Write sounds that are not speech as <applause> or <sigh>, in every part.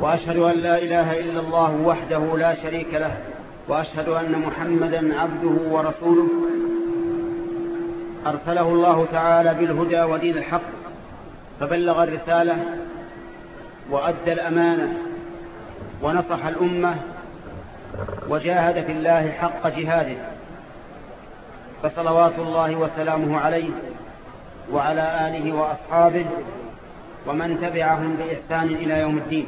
وأشهد أن لا إله إلا الله وحده لا شريك له وأشهد أن محمدا عبده ورسوله. أرسله الله تعالى بالهدى ودين الحق فبلغ الرسالة وأدى الأمانة ونصح الأمة وجاهد في الله حق جهاده. فصلوات الله وسلامه عليه وعلى آله وأصحابه ومن تبعهم بإحسان إلى يوم الدين.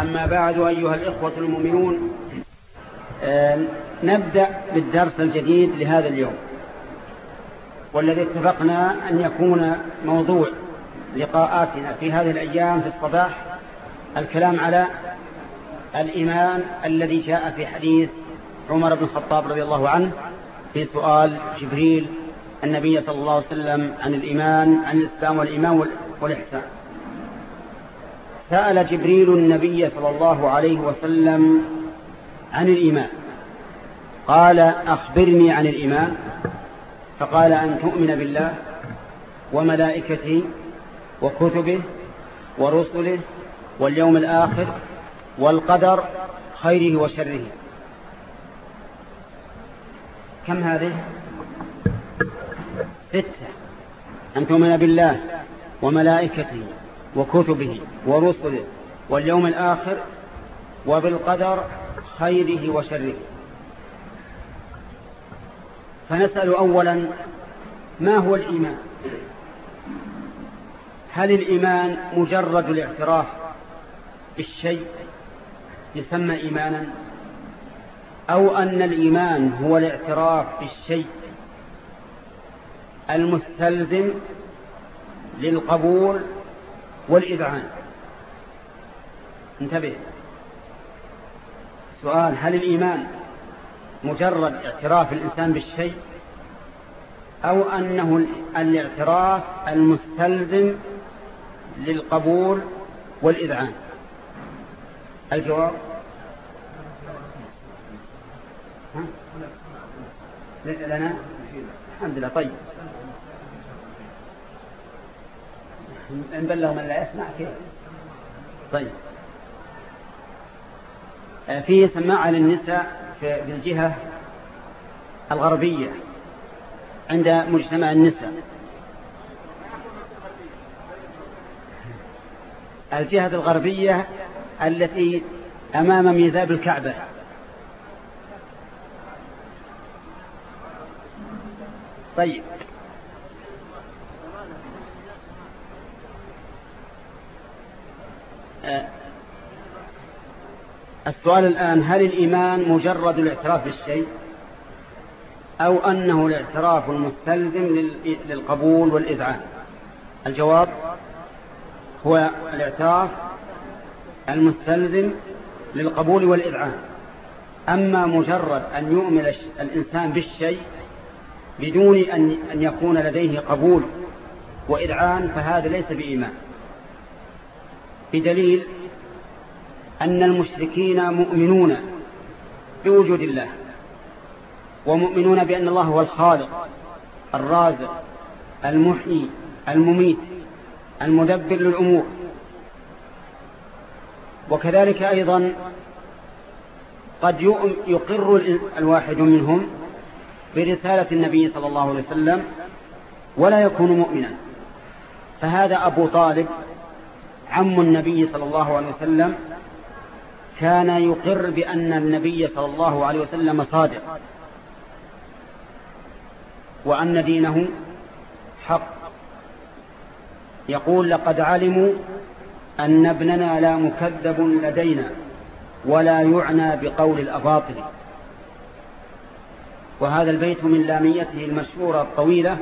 أما بعد أيها الإخوة المؤمنون نبدأ بالدرس الجديد لهذا اليوم والذي اتفقنا أن يكون موضوع لقاءاتنا في هذه الأيام في الصباح الكلام على الإيمان الذي جاء في حديث عمر بن الخطاب رضي الله عنه في سؤال جبريل النبي صلى الله عليه وسلم عن الإيمان عن الإسلام والإيمان والإحسان. سأل جبريل النبي صلى الله عليه وسلم عن الإيمان. قال أخبرني عن الإيمان. فقال أن تؤمن بالله وملائكته وكتبه ورسله واليوم الآخر والقدر خيره وشره. كم هذه؟ ستة. أن تؤمن بالله وملائكته وكتبه ورسله واليوم الآخر وبالقدر خيره وشره. فنسأل أولا ما هو الإيمان؟ هل الإيمان مجرد الاعتراف بالشيء يسمى إيمانا؟ أو أن الإيمان هو الاعتراف بالشيء المستلزم للقبول والإذعان. انتبه. سؤال هل الإيمان مجرد اعتراف الإنسان بالشيء أو أنه الاعتراف المستلزم للقبول والإذعان؟ الجواب. لنا؟ الحمد لله طيب. نبلغ من لا يسمع كيف طيب. في سماعة للنساء في الجهة الغربية عند مجتمع النساء. الجهة الغربية التي أمام ميزاب الكعبة. طيب. السؤال الآن هل الإيمان مجرد الاعتراف بالشيء؟ أو أنه الاعتراف المستلزم للقبول والإذعان؟ الجواب هو الاعتراف المستلزم للقبول والإذعان. أما مجرد أن يؤمن الإنسان بالشيء بدون أن يكون لديه قبول وإذعان فهذا ليس بإيمان. بدليل أن المشركين مؤمنون بوجود الله ومؤمنون بأن الله هو الخالق الرازق المحيي المميت المدبر للأمور. وكذلك أيضا قد يقر الواحد منهم برسالة النبي صلى الله عليه وسلم ولا يكون مؤمنا. فهذا أبو طالب عم النبي صلى الله عليه وسلم كان يقر بأن النبي صلى الله عليه وسلم صادق. وأن دينه حق. يقول لقد علموا أن ابننا لا مكذب لدينا ولا يعنى بقول الأباطل. وهذا البيت من لاميته المشهورة الطويلة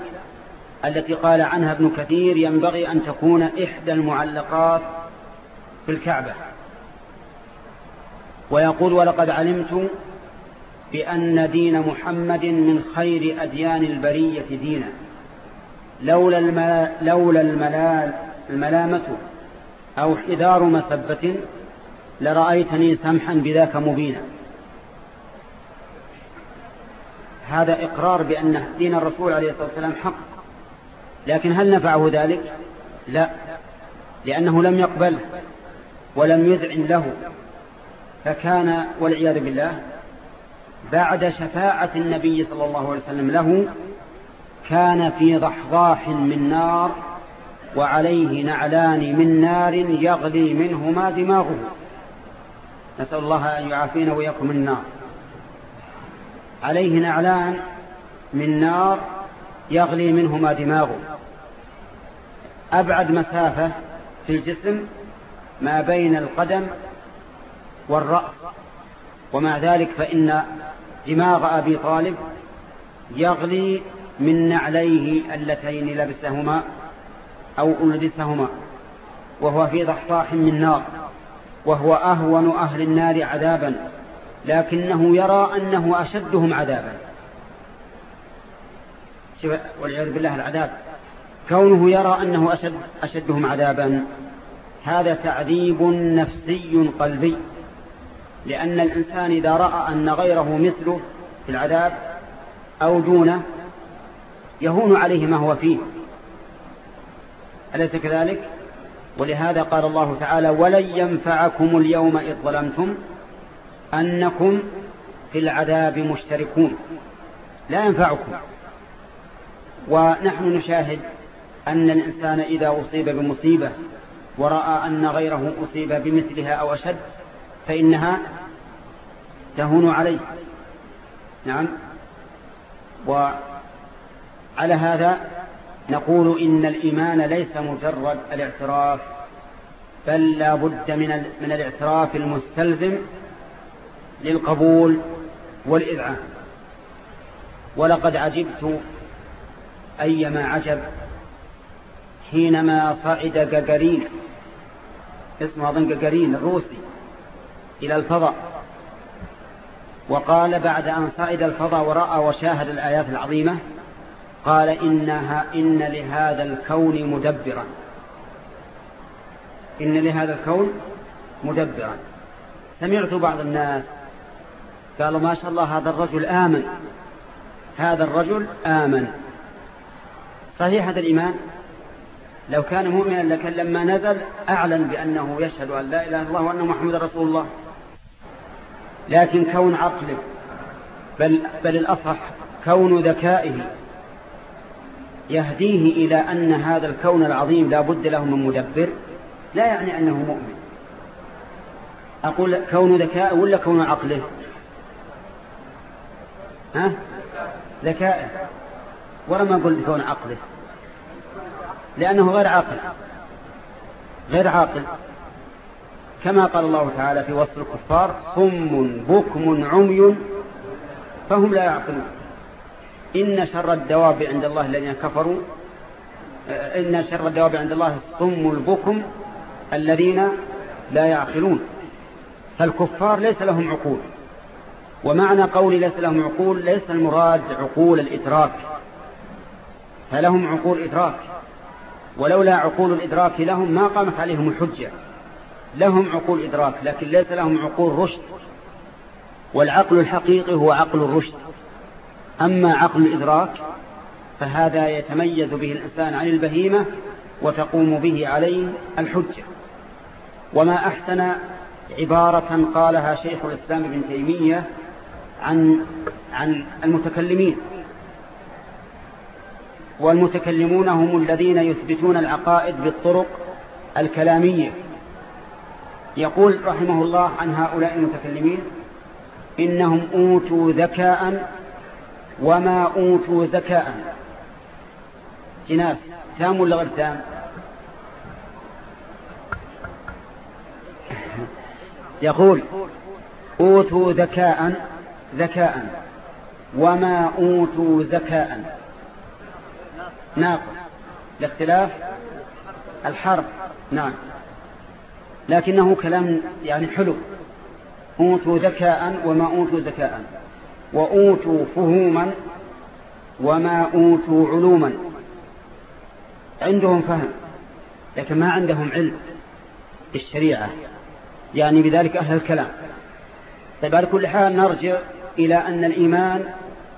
التي قال عنها ابن كثير ينبغي أن تكون إحدى المعلقات في الكعبة. ويقول ولقد علمت بأن دين محمد من خير أديان البرية دينا. لولا, الملا لولا الملامة أو حذار مسبة لرأيتني سمحا بذاك مبينا. هذا إقرار بأن دين الرسول عليه الصلاة والسلام حق. لكن هل نفعه ذلك؟ لا لأنه لم يقبله ولم يذعن له. فكان والعياذ بالله بعد شفاعة النبي صلى الله عليه وسلم له كان في ضحضاح من نار وعليه نعلان من نار يغلي منهما دماغه. نسأل الله أن يعافينا ويكم النار. عليه نعلان من نار يغلي منهما دماغه. أبعد مسافة في الجسم ما بين القدم والرأس. ومع ذلك فإن دماغ أبي طالب يغلي من نعليه اللتين لبسهما أو ألبسهما وهو في ضحضاح من نار وهو أهون أهل النار عذابا لكنه يرى أنه أشدهم عذابا. والعياذ بالله العذاب. كونه يرى أنه أشد أشدهم عذابا هذا تعذيب نفسي قلبي. لأن الإنسان إذا رأى أن غيره مثله في العذاب أو دونه يهون عليه ما هو فيه. أليس كذلك؟ ولهذا قال الله تعالى ولن ينفعكم اليوم إذ ظلمتم أنكم في العذاب مشتركون. لا ينفعكم. ونحن نشاهد أن الإنسان إذا أصيب بمصيبة ورأى أن غيره أصيب بمثلها أو أشد فإنها تهون عليه. نعم. وعلى هذا نقول إن الإيمان ليس مجرد الاعتراف بل لا بد من, من الاعتراف المستلزم للقبول والإذعان. ولقد عجبت أيما عجب حينما صعد جاجارين اسمه أظن جاجارين الروسي. إلى الفضاء. وقال بعد أن صعد الفضاء ورأى وشاهد الآيات العظيمة قال إنها إن لهذا الكون مدبرا. إن لهذا الكون مدبرا. سمعت بعض الناس قالوا ما شاء الله هذا الرجل آمن. هذا الرجل آمن. صحيح هذا الإيمان؟ لو كان مؤمنا لكن لما نزل أعلن بأنه يشهد أن لا إله إلا الله وأن محمد رسول الله. لكن كون عقله بل, بل الأصح كون ذكائه. يهديه إلى أن هذا الكون العظيم لا بد له من مدبر لا يعني أنه مؤمن. أقول كون ذكائه ولا كون عقله؟ ها؟ ذكائه ولا ما كون عقله. لأنه غير عاقل. غير عاقل. كما قال الله تعالى في وصف الكفار صم بكم عمي. فهم لا يعقلون. إن شر الدواب عند الله الذين كفروا إن شر الدواب عند الله الصم البكم الذين لا يعقلون. فالكفار ليس لهم عقول. ومعنى قول ليس لهم عقول ليس المراد عقول الإدراك. فلهم عقول إدراك. ولولا عقول الإدراك لهم ما قامت عليهم الحجة. لهم عقول إدراك لكن ليس لهم عقول رشد. والعقل الحقيقي هو عقل الرشد. أما عقل الإدراك فهذا يتميز به الإنسان عن البهيمة وتقوم به عليه الحجة. وما أحسن عبارة قالها شيخ الإسلام ابن تيمية عن عن المتكلمين. والمتكلمون هم الذين يثبتون العقائد بالطرق الكلامية. يقول رحمه الله عن هؤلاء المتكلمين إنهم أوتوا ذكاء وما أوتوا ذكاء. جناس تام ولا غير تام؟ يقول أوتوا ذكاء ذكاء وما أوتوا ذكاء. ناقص. لاختلاف الحرف نعم. لكنه كلام يعني حلو. أوتوا ذكاء وما أوتوا ذكاء. وأوتوا فهوما وما أوتوا علوما. عندهم فهم لكن ما عندهم علم. بالشريعة يعني بذلك أهل الكلام. طيب على كل حال نرجع إلى أن الإيمان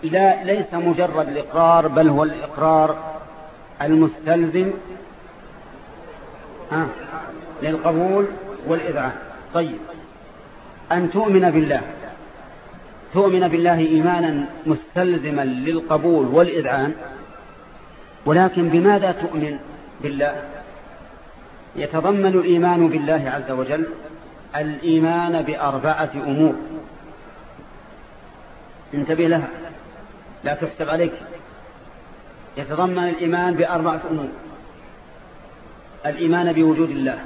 لا ليس مجرد الإقرار بل هو الإقرار المستلزم. للقبول والإذعان. طيب. أن تؤمن بالله. تؤمن بالله إيمانا مستلزما للقبول والإذعان ولكن بماذا تؤمن بالله؟ يتضمن الإيمان بالله عز وجل الإيمان بأربعة أمور. انتبه لها. لا تحسب عليك. يتضمن الإيمان بأربعة أمور. الإيمان بوجود الله.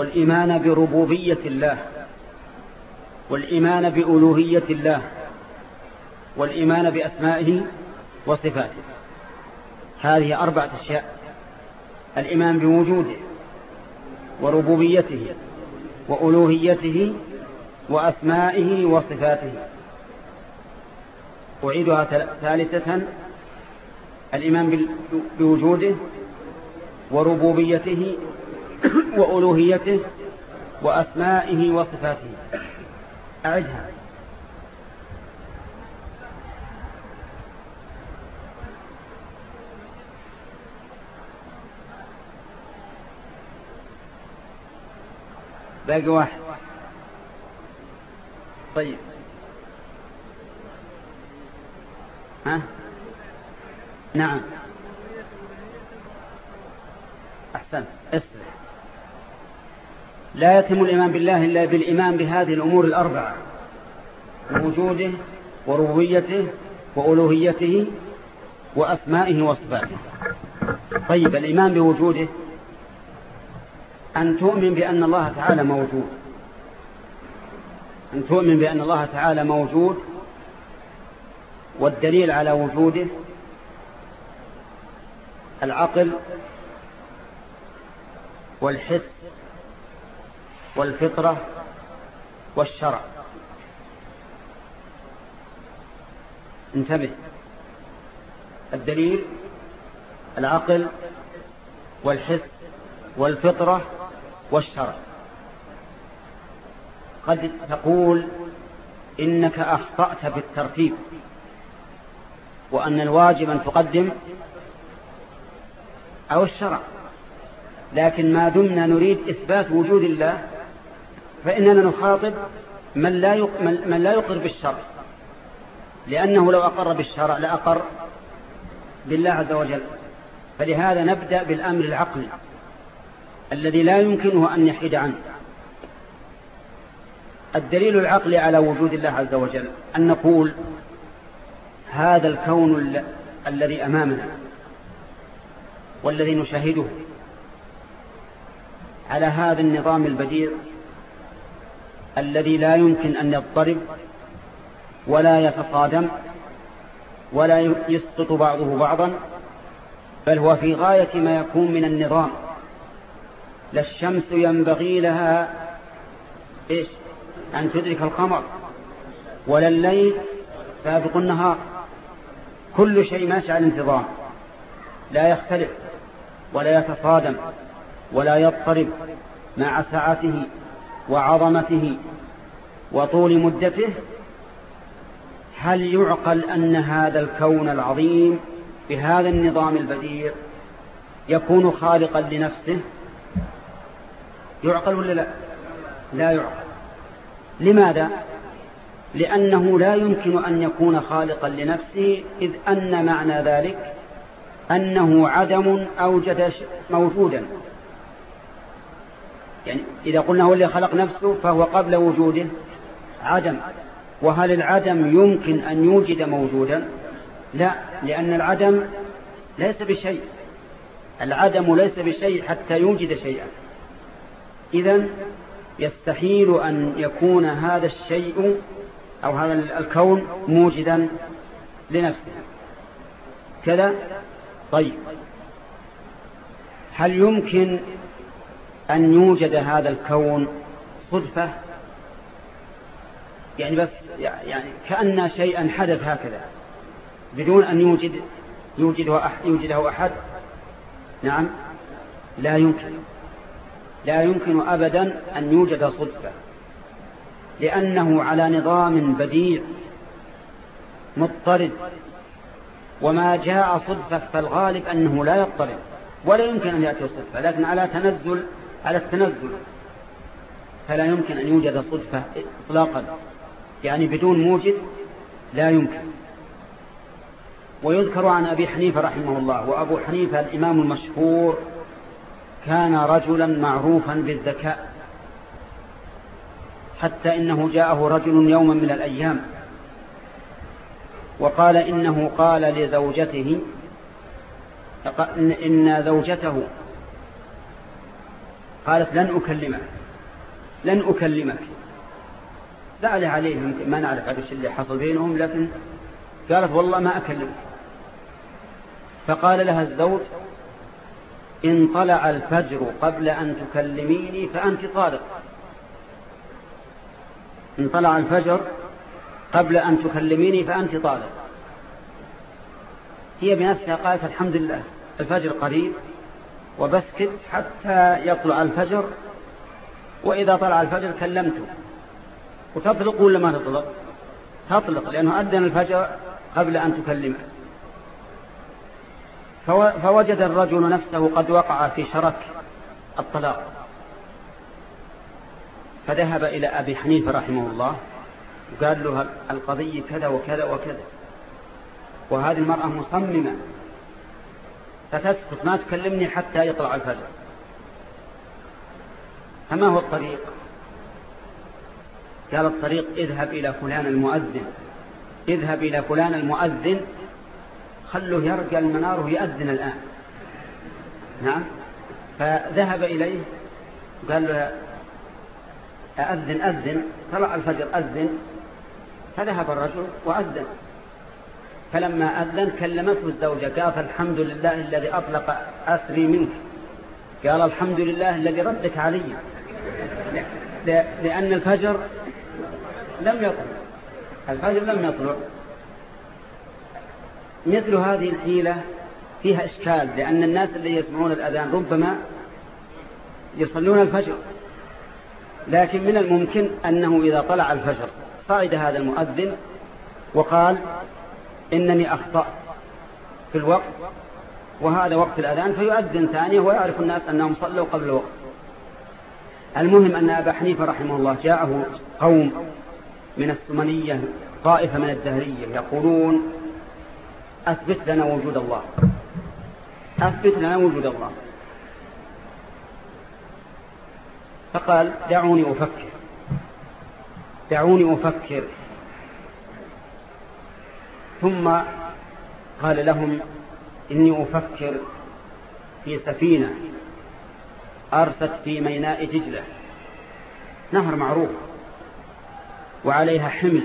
والإيمان بربوبية الله والإيمان بألوهية الله والإيمان بأسمائه وصفاته. هذه أربعة أشياء الإيمان بوجوده وربوبيته وألوهيته وأسمائه وصفاته. أعيدها ثالثة الإيمان بوجوده وربوبيته وألوهيته وأسمائه وصفاته. أعدها. باقي واحد. طيب. ها؟ نعم. أحسن اسمع. لا يتم الإيمان بالله إلا بالإيمان بهذه الأمور الأربعة ووجوده وربوبيته وألوهيته وأسمائه وصفاته. طيب الإيمان بوجوده أن تؤمن بأن الله تعالى موجود. أن تؤمن بأن الله تعالى موجود والدليل على وجوده العقل والحس والفطرة والشرع. انتبه. الدليل العقل والحس والفطرة والشرع. قد تقول إنك أخطأت بالترتيب وأن الواجب أن تقدم أو الشرع. لكن ما دمنا نريد إثبات وجود الله فإننا نخاطب من لا من لا يقر بالشرع. لأنه لو أقر بالشرع لأقر بالله عز وجل. فلهذا نبدأ بالأمر العقلي الذي لا يمكنه أن يحيد عنه. الدليل العقلي على وجود الله عز وجل أن نقول هذا الكون الذي أمامنا والذي نشاهده على هذا النظام البديع الذي لا يمكن أن يضطرب ولا يتصادم ولا يسقط بعضه بعضا بل هو في غاية ما يكون من النظام. لا الشمس ينبغي لها إيش؟ أن تدرك القمر ولا الليل سابق النهار. كل شيء ماشي على الانتظام. لا يختلف ولا يتصادم ولا يضطرب مع سعته وعظمته وطول مدته هل يعقل أن هذا الكون العظيم بهذا النظام البديع يكون خالقا لنفسه؟ يعقل ولا لا؟ لا يعقل. لماذا؟ لأنه لا يمكن أن يكون خالقا لنفسه إذ أن معنى ذلك أنه عدم أوجد موجودا. يعني إذا قلنا هو اللي خلق نفسه فهو قبل وجوده عدم. وهل العدم يمكن أن يوجد موجودا؟ لا لأن العدم ليس بشيء. العدم ليس بشيء حتى يوجد شيئا. إذا يستحيل أن يكون هذا الشيء أو هذا الكون موجدا لنفسه. كذا؟ طيب. هل يمكن أن يوجد هذا الكون صدفة يعني بس يعني كأن شيئا حدث هكذا بدون أن يوجد يوجده أحد, يوجده أحد؟ نعم لا يمكن لا يمكن أبدا أن يوجد صدفة لأنه على نظام بديع مضطرد وما جاء صدفة فالغالب أنه لا يضطرد ولا يمكن أن يأتي صدفة لكن على تنزل على التنزل. فلا يمكن أن يوجد صدفة إطلاقا يعني بدون موجد لا يمكن. ويذكر عن أبي حنيفة رحمه الله وأبو حنيفة الإمام المشهور كان رجلا معروفا بالذكاء حتى إنه جاءه رجل يوما من الأيام وقال إنه قال لزوجته إن زوجته قالت لن أكلمك. لن أكلمك. سأل عليه ما نعرف عدو اللي حصل بينهم لكن قالت والله ما أكلمك. فقال لها الزوج إن طلع الفجر قبل أن تكلميني فأنت طالق إن طلع الفجر قبل أن تكلميني فأنت طالق هي بنفسها قالت الحمد لله الفجر قريب وبسكت حتى يطلع الفجر وإذا طلع الفجر كلمته وتطلق ولا ما تطلق؟ تطلق لأنه أذن الفجر قبل أن تكلمه. فوجد الرجل نفسه قد وقع في شرك الطلاق. فذهب إلى أبي حنيفة رحمه الله وقال له القضية كذا وكذا وكذا. وهذه المرأة مصممة. فتسكت ما تكلمني حتى يطلع الفجر. فما هو الطريق؟ قال الطريق اذهب إلى فلان المؤذن. اذهب إلى فلان المؤذن. خلوه يرجع المنار ويأذن الآن. نعم. فذهب إليه. قال له أذن أذن. طلع الفجر أذن. فذهب الرجل وأذن. فلما أذن كلمته الزوجة قالت الحمد لله الذي أطلق أسري منك. قال الحمد لله الذي ردك علي. لأن الفجر لم يطلع. الفجر لم يطلع. مثل هذه الحيلة فيها إشكال لأن الناس اللي يسمعون الأذان ربما يصلون الفجر. لكن من الممكن أنه إذا طلع الفجر صعد هذا المؤذن وقال إنني أخطأت في الوقت وهذا وقت الأذان فيؤذن ثانية ويعرف الناس أنهم صلوا قبل الوقت. المهم أن أبا حنيفة رحمه الله جاءه قوم من السمنية طائفة من الدهرية يقولون أثبت لنا وجود الله. أثبت لنا وجود الله. فقال دعوني أفكر. دعوني أفكر. ثم قال لهم إني أفكر في سفينة أرست في ميناء دجلة نهر معروف وعليها حمل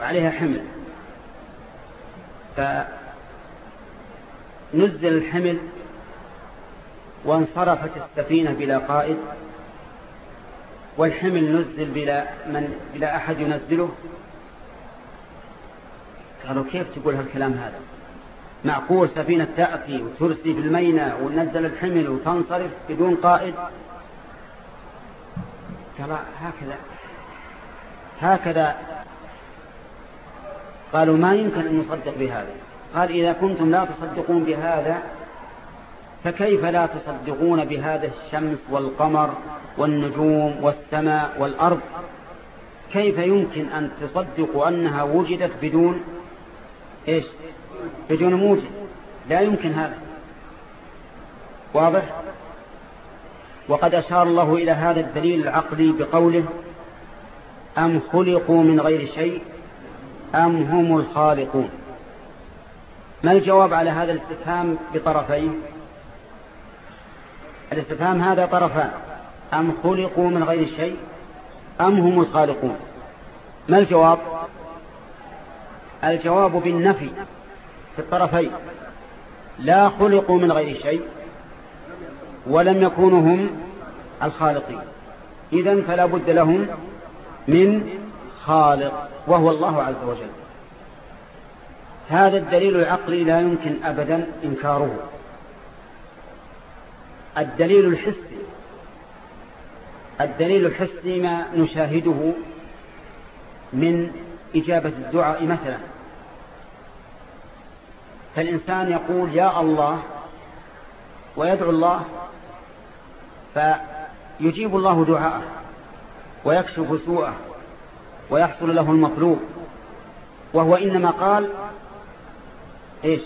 وعليها حمل. فنزل الحمل وانصرفت السفينة بلا قائد والحمل نزل بلا, من بلا أحد ينزله. قالوا كيف تقول هالكلام هذا؟ معقول سفينة تأتي وترسي في الميناء ونزل الحمل وتنصرف بدون قائد. قال هكذا هكذا. قالوا ما يمكن أن نصدق بهذا. قال إذا كنتم لا تصدقون بهذا فكيف لا تصدقون بهذا الشمس والقمر والنجوم والسماء والأرض؟ كيف يمكن أن تصدقوا أنها وجدت بدون إيش؟ بدون موجد لا يمكن هذا. واضح؟ وقد أشار الله إلى هذا الدليل العقلي بقوله أم خلقوا من غير شيء أم هم الخالقون. ما الجواب على هذا الاستفهام بطرفين؟ الاستفهام هذا طرفان أم خلقوا من غير شيء أم هم الخالقون. ما الجواب؟ الجواب بالنفي في الطرفين. لا خلقوا من غير شيء ولم يكونوا هم الخالقين. إذا فلا بد لهم من خالق وهو الله عز وجل. هذا الدليل العقلي لا يمكن أبدا إنكاره. الدليل الحسي الدليل الحسي ما نشاهده من إجابة الدعاء مثلا. فالإنسان يقول يا الله ويدعو الله فيجيب الله دعاءه ويكشف سوءه ويحصل له المطلوب. وهو إنما قال إيش؟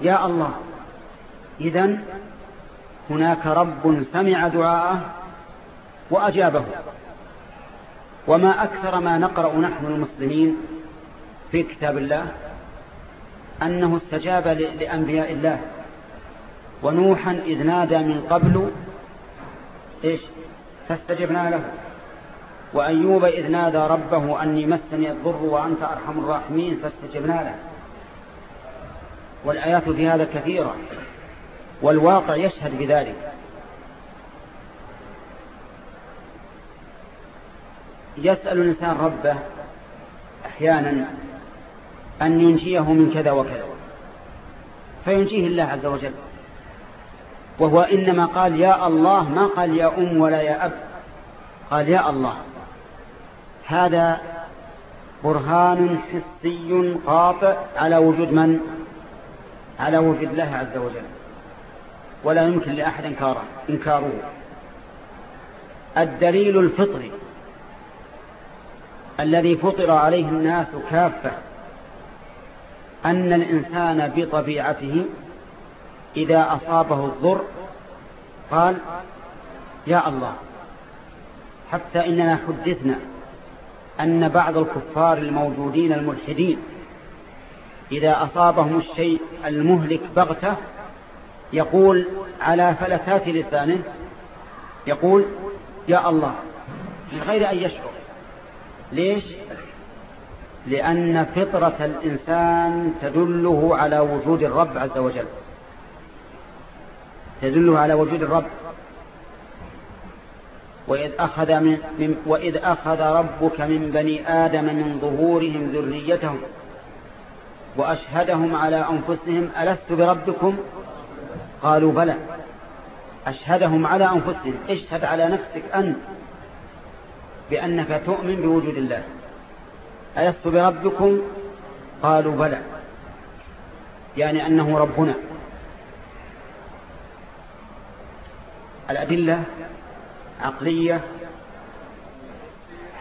يا الله. إذن هناك رب سمع دعاءه وأجابه. وما أكثر ما نقرأ نحن المسلمين في كتاب الله أنه استجاب لأنبياء الله. ونوحا إذ نادى من قبل إيش؟ فاستجبنا له. وأيوب إذ نادى ربه أني مسني الضر وأنت أرحم الراحمين فاستجبنا له. والآيات في هذا كثيرة. والواقع يشهد بذلك. يسأل الإنسان ربه أحيانا أن ينجيه من كذا وكذا فينجيه الله عز وجل. وهو إنما قال يا الله ما قال يا أم ولا يا أب قال يا الله هذا برهان حسي قاطع على وجود من؟ على وجود الله عز وجل. ولا يمكن لأحد إنكاره, إنكاره. الدليل الفطري. الذي فطر عليه الناس كافة أن الإنسان بطبيعته إذا أصابه الضر قال يا الله حتى إننا حدثنا أن بعض الكفار الموجودين الملحدين إذا أصابهم الشيء المهلك بغتة يقول على فلتات لسانه يقول يا الله من غير أن يشعر. ليش؟ لأن فطرة الإنسان تدله على وجود الرب عز وجل. تدله على وجود الرب. وإذ أخذ, من, من وإذ أخذ ربك من بني آدم من ظهورهم ذريتهم وأشهدهم على أنفسهم ألست بربكم؟ قالوا بلى. أشهدهم على أنفسهم. اشهد على نفسك أنت. بأنك تؤمن بوجود الله. ألست بربكم؟ قالوا بلى. يعني أنه ربنا. الأدلة عقلية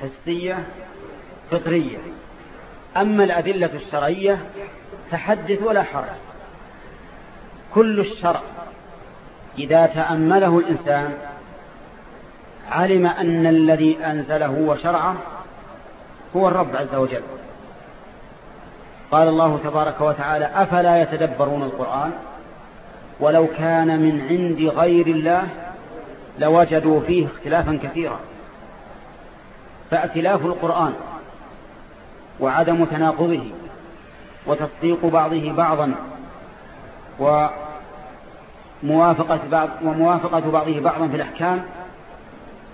حسية فطرية. أما الأدلة الشرعية فحدث ولا حرج. كل الشرع إذا تأمله الإنسان علم أن الذي أنزله وشرعه هو الرب عز وجل. قال الله تبارك وتعالى أفلا يتدبرون القرآن؟ ولو كان من عند غير الله لوجدوا فيه اختلافا كثيرا. فأتلاف القرآن وعدم تناقضه وتصديق بعضه بعضا وموافقة بعض وموافقة بعضه بعضا في الأحكام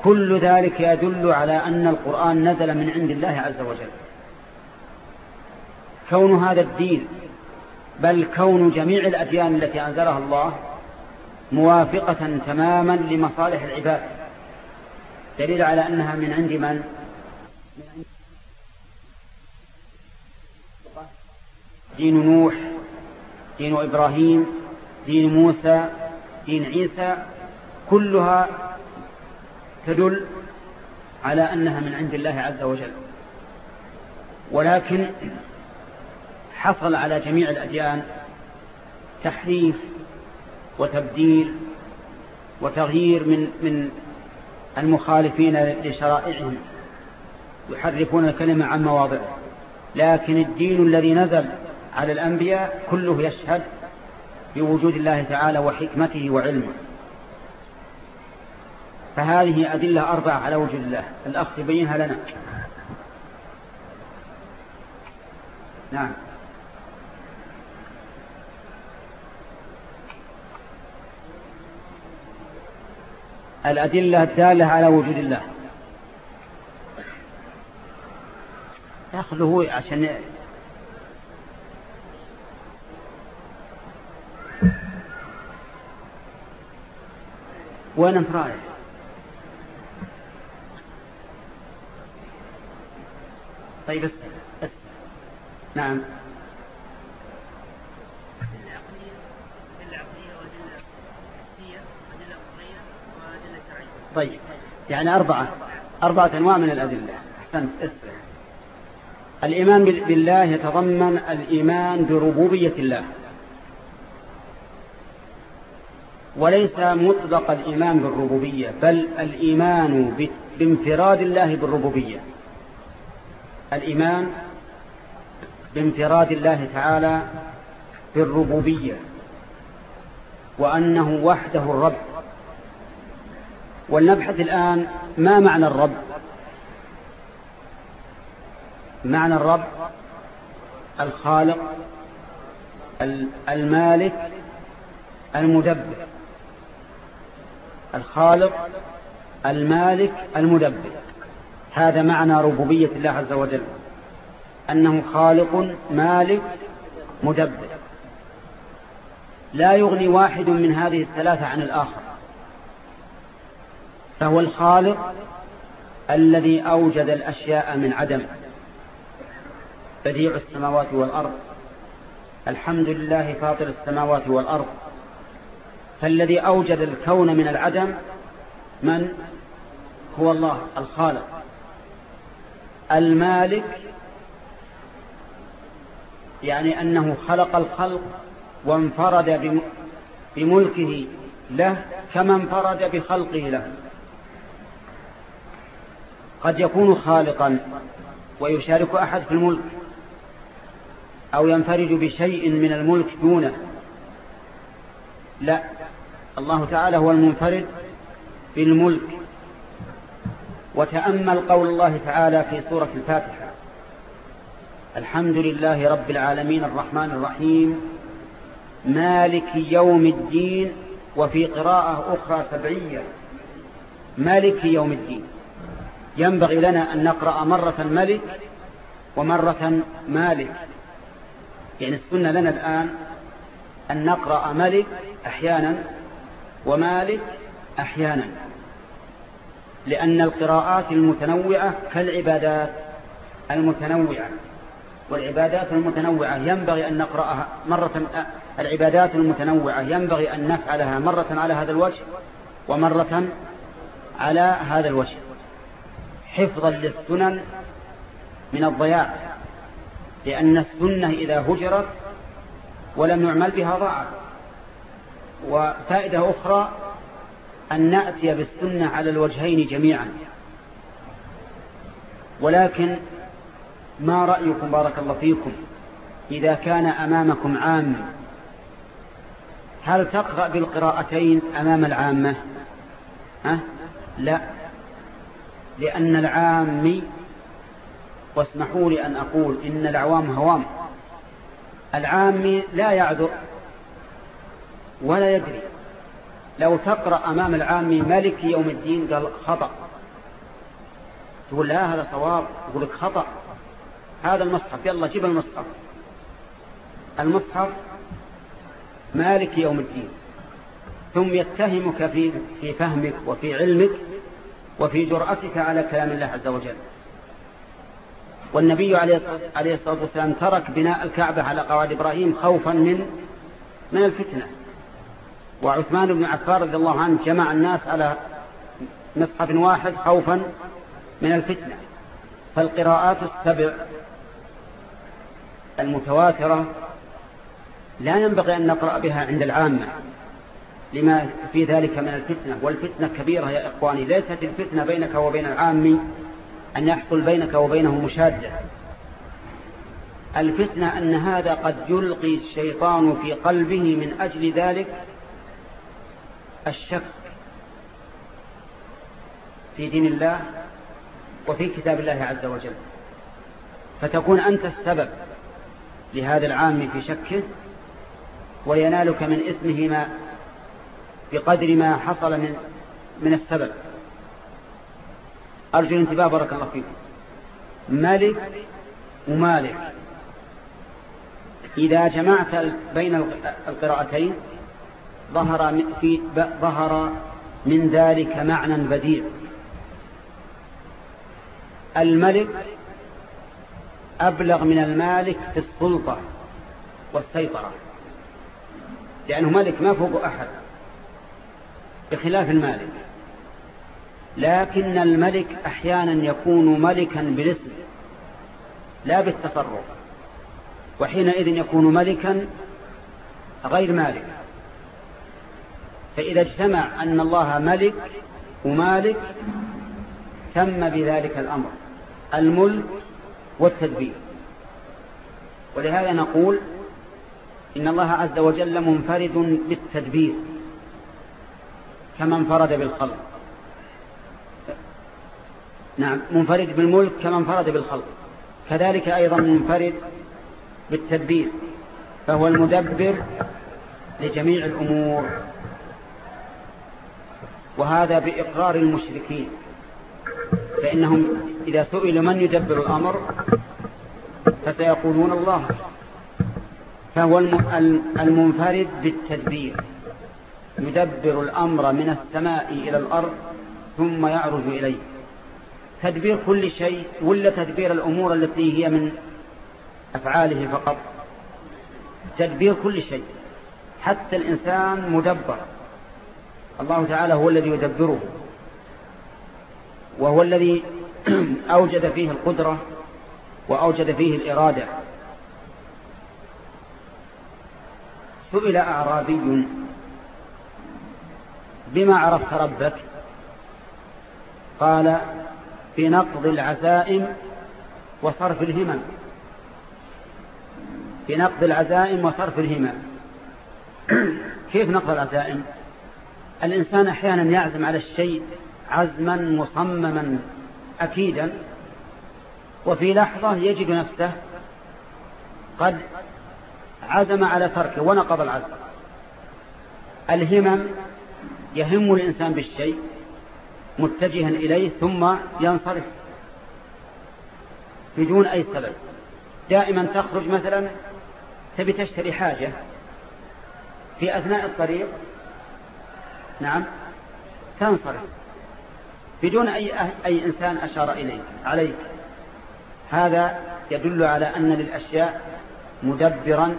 كل ذلك يدل على أن القرآن نزل من عند الله عز وجل. كون هذا الدين بل كون جميع الأديان التي أنزلها الله موافقة تماما لمصالح العباد. دليل على أنها من عند من؟ دين نوح دين إبراهيم دين موسى دين عيسى كلها تدل على أنها من عند الله عز وجل. ولكن حصل على جميع الأديان تحريف وتبديل وتغيير من من المخالفين لشرائعهم يحرفون الكلمة عن مواضعه. لكن الدين الذي نزل على الأنبياء كله يشهد بوجود الله تعالى وحكمته وعلمه. فهذه أدلة أربعة على وجه الله. الأخ يبينها لنا. نعم. الأدلة الدالة على وجود الله. ياخذ هو عشان وين انت رايح طيب بس بس. نعم. طيب يعني أربعة أربعة أنواع من الأدلة. أحسنت اسرع الإيمان بالله يتضمن الإيمان بربوبية الله. وليس مطلق الإيمان بالربوبية بل الإيمان بانفراد الله بالربوبية. الإيمان بانفراد الله تعالى بالربوبية وأنه وحده الرب. ولنبحث الآن ما معنى الرب. معنى الرب الخالق المالك المدبر. الخالق المالك المدبر. هذا معنى ربوبية الله عز وجل. أنه خالق مالك مدبر. لا يغني واحد من هذه الثلاثة عن الآخر. فهو الخالق الذي أوجد الأشياء من عدم. بديع السماوات والأرض. الحمد لله فاطر السماوات والأرض. فالذي أوجد الكون من العدم من؟ هو الله الخالق. المالك يعني أنه خلق الخلق وانفرد بملكه له كما انفرد بخلقه له. قد يكون خالقا ويشارك أحد في الملك أو ينفرد بشيء من الملك دونه. لا الله تعالى هو المنفرد بالملك. وتأمل قول الله تعالى في سورة الفاتحة. الحمد لله رب العالمين الرحمن الرحيم. مالك يوم الدين وفي قراءة أخرى سبعية. مالك يوم الدين. ينبغي لنا أن نقرأ مرة ملك ومرة مالك. يعني السنة لنا الآن أن نقرأ ملك أحيانا ومالك أحيانا. لأن القراءات المتنوعة كالعبادات المتنوعة والعبادات المتنوعة ينبغي أن نقرأها مرة العبادات المتنوعة ينبغي أن نفعلها مرة على هذا الوجه ومرة على هذا الوجه. حفظا للسنن من الضياع لأن السنة إذا هجرت ولم يعمل بها ضاعت. وفائدة أخرى أن نأتي بالسنة على الوجهين جميعا. ولكن ما رأيكم بارك الله فيكم إذا كان أمامكم عام؟ هل تقرأ بالقراءتين أمام العامة؟ ها؟ لا. لأن العام واسمحوا لي أن أقول إن العوام هوام. العام لا يعذر ولا يدري. لو تقرأ أمام العام ملك يوم الدين قال خطأ. تقول لا هذا صواب. يقول لك خطأ. هذا المصحف. يلا جيب المصحف. المصحف مالك يوم الدين. ثم يتهمك في في فهمك وفي علمك وفي جرأتك على كلام الله عز وجل. والنبي عليه الصلاة والسلام ترك بناء الكعبة على قواعد إبراهيم خوفا من من الفتنة. وعثمان بن عفان رضي الله عنه جمع الناس على مصحف واحد خوفا من الفتنة فالقراءات السبع المتواترة لا ينبغي أن نقرأ بها عند العامة لما في ذلك من الفتنة والفتنة كبيرة يا إخواني ليست الفتنة بينك وبين العام أن يحصل بينك وبينه مشادة. الفتنة أن هذا قد يلقي الشيطان في قلبه من أجل ذلك الشك في دين الله وفي كتاب الله عز وجل. فتكون أنت السبب لهذا العام في شكه وينالك من إثمه ما بقدر ما حصل من من السبب. أرجو الانتباه بارك الله فيكم ملك ومالك. إذا جمعت بين القراءتين ظهر في ظهر من ذلك معنى بديع. الملك أبلغ من المالك في السلطة والسيطرة لأنه ملك ما فوق أحد بخلاف المالك. لكن الملك أحيانا يكون ملكا بالاسم لا بالتصرف وحينئذ يكون ملكا غير مالك. فإذا اجتمع أن الله ملك ومالك تم بذلك الأمر الملك والتدبير. ولهذا نقول إن الله عز وجل منفرد بالتدبير كما انفرد بالخلق. نعم منفرد بالملك كما انفرد بالخلق. كذلك أيضا منفرد بالتدبير فهو المدبر لجميع الأمور. وهذا بإقرار المشركين. فإنهم إذا سئلوا من يدبر الأمر فسيقولون الله. فهو المنفرد بالتدبير. يدبر الأمر من السماء إلى الأرض ثم يعرج إليه. تدبير كل شيء ولا تدبير الأمور التي هي من أفعاله فقط؟ تدبير كل شيء. حتى الإنسان مدبر. الله تعالى هو الذي يدبره وهو الذي <clears throat> أوجد فيه القدرة وأوجد فيه الإرادة. سئل أعرابي بما عرفت ربك؟ قال في نقض العزائم وصرف الهمم. في نقض العزائم وصرف الهمم. <clears throat> كيف نقض العزائم؟ الإنسان أحيانا يعزم على الشيء عزما مصمما أكيدا وفي لحظة يجد نفسه قد عزم على تركه ونقض العزم. الهمم يهم الإنسان بالشيء متجها إليه ثم ينصرف بدون أي سبب. دائما تخرج مثلا تبي تشتري حاجة في أثناء الطريق نعم. تنصرف. بدون أي, أي إنسان أشار إليك عليك. هذا يدل على أن للأشياء مدبرا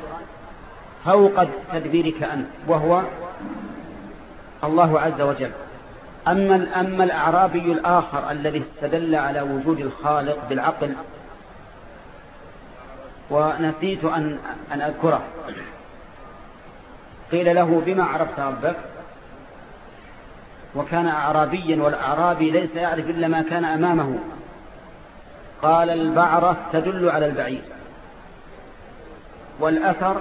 فوق تدبيرك أنت وهو الله عز وجل. أما, أما الأعرابي الآخر الذي استدل على وجود الخالق بالعقل ونسيت أن, أن أذكره. قيل له بما عرفت ربك؟ وكان أعرابيا والأعرابي ليس يعرف إلا ما كان أمامه. قال البعرة تدل على البعير. والأثر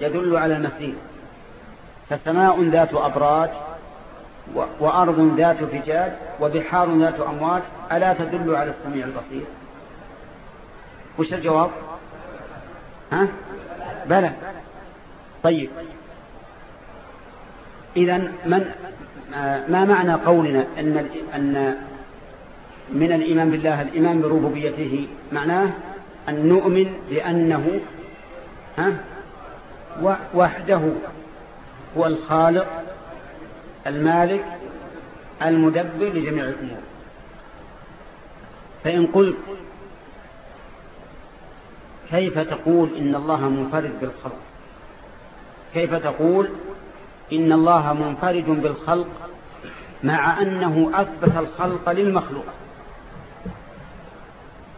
يدل على المسير. فسماء ذات أبراج وأرض ذات فجاج وبحار ذات أمواج ألا تدل على السميع البصير. وش الجواب؟ ها؟ بلى. طيب. إذا من ما معنى قولنا أن أن من الإيمان بالله الإيمان بربوبيته؟ معناه أن نؤمن بأنه ها وحده هو الخالق المالك المدبر لجميع الأمور. فإن قلت كيف تقول إن الله منفرد بالخلق؟ كيف تقول إن الله منفرد بالخلق مع أنه أثبت الخلق للمخلوق.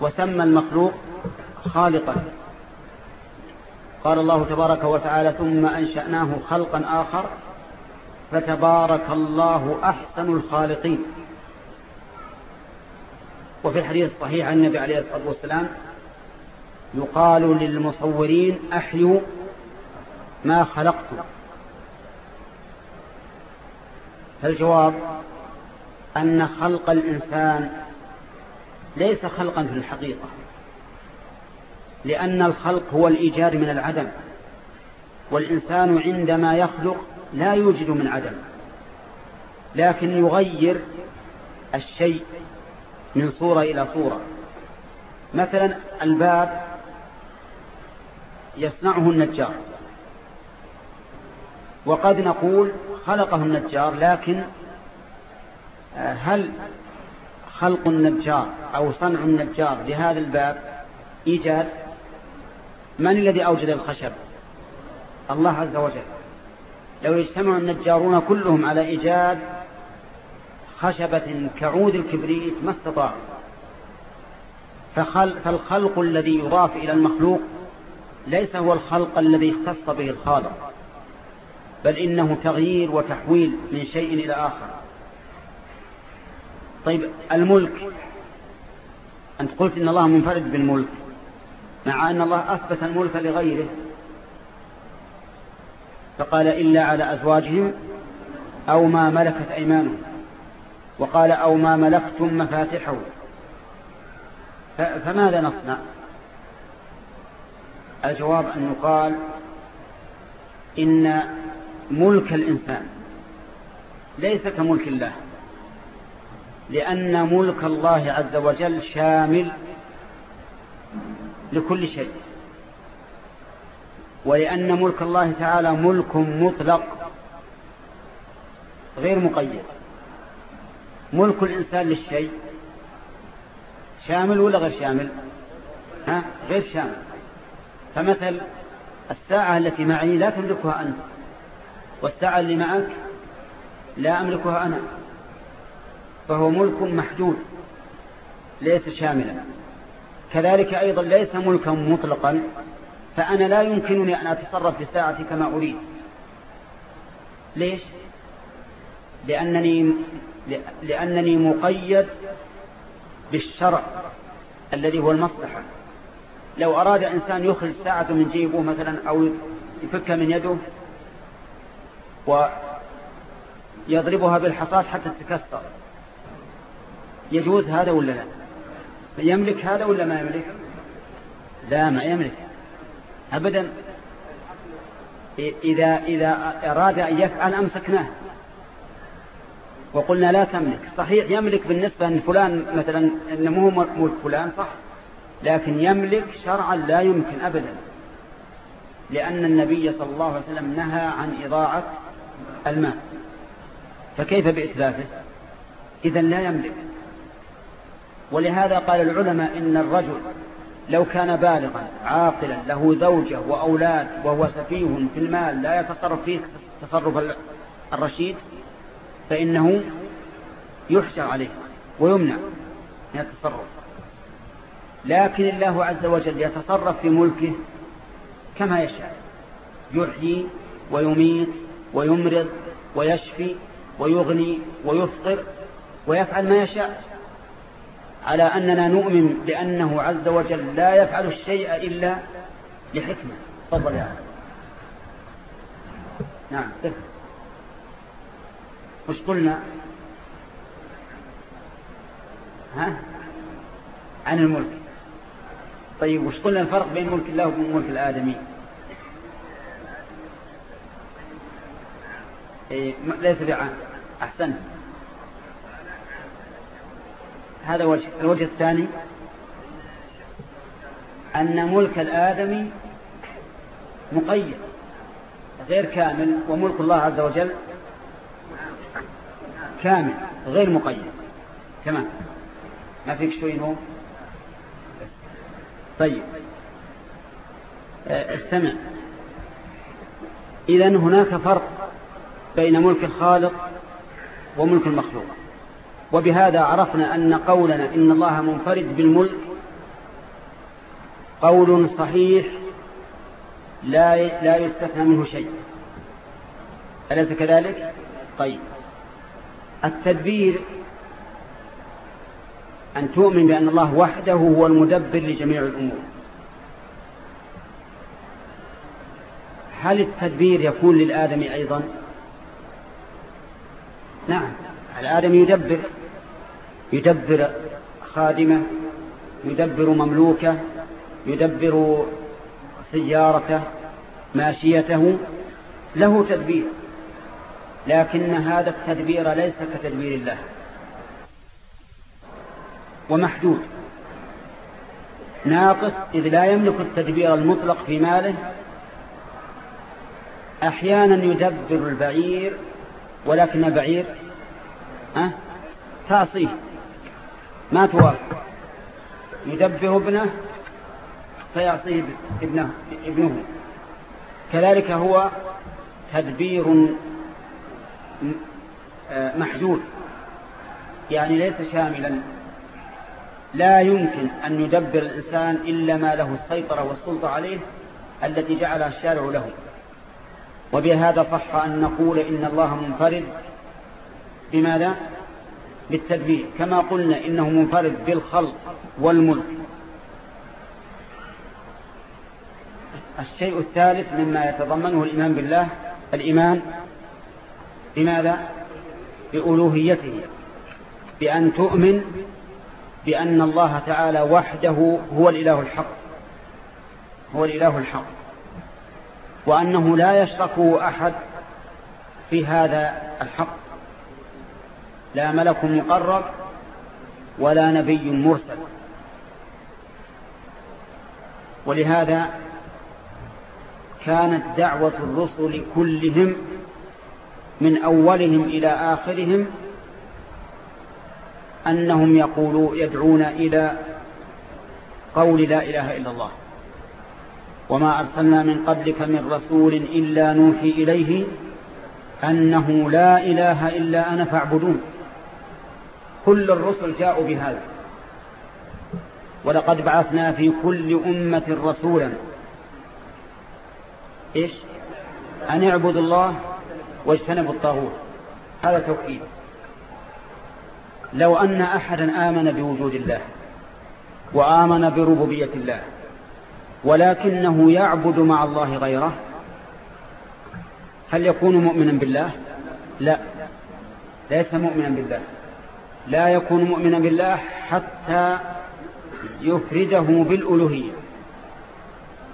وسمى المخلوق خالقا. قال الله تبارك وتعالى ثم أنشأناه خلقا آخر فتبارك الله أحسن الخالقين. وفي الحديث الصحيح عن النبي عليه الصلاة والسلام يقال للمصورين أحيوا ما خلقتم. فالجواب أن خلق الإنسان ليس خلقا في الحقيقة لأن الخلق هو الإيجاد من العدم والإنسان عندما يخلق لا يوجد من عدم لكن يغير الشيء من صورة إلى صورة. مثلا الباب يصنعه النجار وقد نقول خلقه النجار لكن آه، هل خلق النجار أو صنع النجار لهذا الباب إيجاد؟ من الذي أوجد الخشب؟ الله عز وجل. لو اجتمع النجارون كلهم على إيجاد خشبة كعود الكبريت ما استطاع فالخلق الذي يضاف إلى المخلوق ليس هو الخلق الذي اختص به الخالق. بل إنه تغيير وتحويل من شيء إلى آخر. طيب الملك. أنت قلت إن الله منفرد بالملك مع أن الله أثبت الملك لغيره. فقال إلا على أزواجهم أو ما ملكت أيمانهم وقال أو ما ملكتم مفاتحه. فماذا نصنع؟ الجواب أن يقال إن ملك الإنسان. ليس كملك الله. لأن ملك الله عز وجل شامل لكل شيء. ولأن ملك الله تعالى ملك مطلق غير مقيد. ملك الإنسان للشيء. شامل ولا غير شامل؟ ها؟ غير شامل. فمثل الساعة التي معي لا تملكها أنت. والساعة اللي معك لا أملكها أنا فهو ملك محدود ليس شاملا. كذلك أيضا ليس ملكا مطلقا فأنا لا يمكنني أن أتصرف في ساعتي كما أريد. ليش؟ لأنني, لأنني مقيد بالشرع الذي هو المصلحة. لو أراد إنسان يخرج ساعة من جيبه مثلا أو يفكها من يده ويضربها بالحصاة حتى تتكسر. يجوز هذا ولا لا؟ يملك هذا ولا ما يملك؟ لا ما يملك. أبدا. إذا, إذا أراد أن يفعل أمسكناه. وقلنا لا تملك. صحيح يملك بالنسبة أن فلان مثلا إنه هو ملك فلان صح. لكن يملك شرعا لا يمكن أبدا. لأن النبي صلى الله عليه وسلم نهى عن إضاعة المال فكيف بإتلافه؟ إذا لا يملك. ولهذا قال العلماء إن الرجل لو كان بالغا عاقلا له زوجة وأولاد وهو سفيه في المال لا يتصرف فيه تصرف الرشيد فإنه يحجر عليه ويمنع من التصرف. لكن الله عز وجل يتصرف في ملكه كما يشاء يحيي ويميت ويمرض ويشفي ويغني ويفطر ويفعل ما يشاء. على أننا نؤمن بأنه عز وجل لا يفعل الشيء إلا لحكمة تفضل يا أخي نعم تفضل. وش قلنا؟ ها؟ عن الملك. طيب وش قلنا الفرق بين ملك الله وبين ملك الآدمي؟ إيه ليس بعام أحسنت هذا وجه الوجه الثاني. أن ملك الآدمي مقيد غير كامل وملك الله عز وجل كامل غير مقيد. تمام. ما فيك شوي هو طيب. آه، استمع. إذا هناك فرق. بين ملك الخالق وملك المخلوق. وبهذا عرفنا أن قولنا إن الله منفرد بالملك قول صحيح لا لا يستثنى منه شيء. أليس كذلك؟ طيب. التدبير أن تؤمن بأن الله وحده هو المدبر لجميع الأمور. هل التدبير يكون للآدم أيضا؟ نعم. الآدم يدبر يدبر خادمه يدبر مملوكه يدبر سيارته ماشيته. له تدبير لكن هذا التدبير ليس كتدبير الله. ومحدود. ناقص إذ لا يملك التدبير المطلق في ماله أحيانا يدبر البعير ولكن البعير أه؟ تعصيه ما توافق يدبر ابنه فيعصيه ابنه, ابنه. كذلك هو تدبير آه، محدود يعني ليس شاملا. لا يمكن أن يدبر الإنسان إلا ما له السيطرة والسلطة عليه التي جعلها الشارع له. وبهذا صح أن نقول إن الله منفرد بماذا؟ بالتدبير. كما قلنا إنه منفرد بالخلق والملك. الشيء الثالث مما يتضمنه الإيمان بالله الإيمان بماذا؟ بألوهيته. بأن تؤمن بأن الله تعالى وحده هو الإله الحق. هو الإله الحق. وأنه لا يشركه أحد في هذا الحق. لا ملك مقرب ولا نبي مرسل. ولهذا كانت دعوة الرسل كلهم من أولهم إلى آخرهم أنهم يقولوا يدعون إلى قول لا إله إلا الله. وما أرسلنا من قبلك من رسول إلا نوحي إليه أنه لا إله إلا أنا فاعبدون. كل الرسل جاءوا بهذا. ولقد بعثنا في كل أمة رسولا. إيش؟ أن يعبدوا الله واجتنبوا الطاغوت. هذا توحيد. لو أن أحدا آمن بوجود الله وآمن بربوبية الله ولكنه يعبد مع الله غيره. هل يكون مؤمنا بالله؟ لا. ليس مؤمنا بالله. لا يكون مؤمنا بالله حتى يفرده بالألوهية.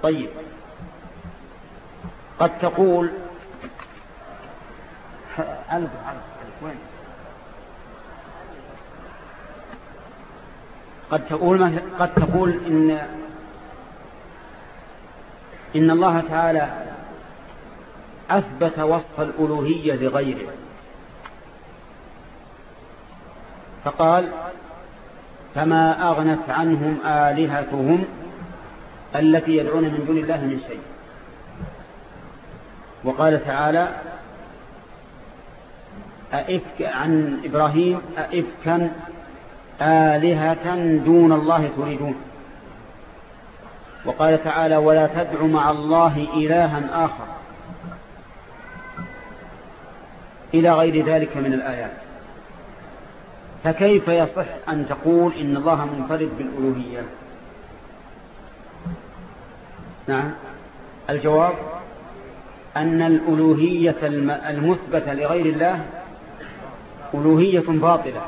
طيب. قد تقول ألف وين؟ قد تقول قد تقول إن إن الله تعالى أثبت وصف الألوهية لغيره. فقال فما أغنت عنهم آلهتهم التي يدعون من دون الله من شيء. وقال تعالى أئفك عن إبراهيم أئفكا آلهة دون الله تريدون. وقال تعالى ولا تدع مع الله إلها آخر إلى غير ذلك من الآيات. فكيف يصح أن تقول إن الله منفرد بالألوهية؟ نعم. الجواب أن الألوهية المثبتة لغير الله ألوهية باطلة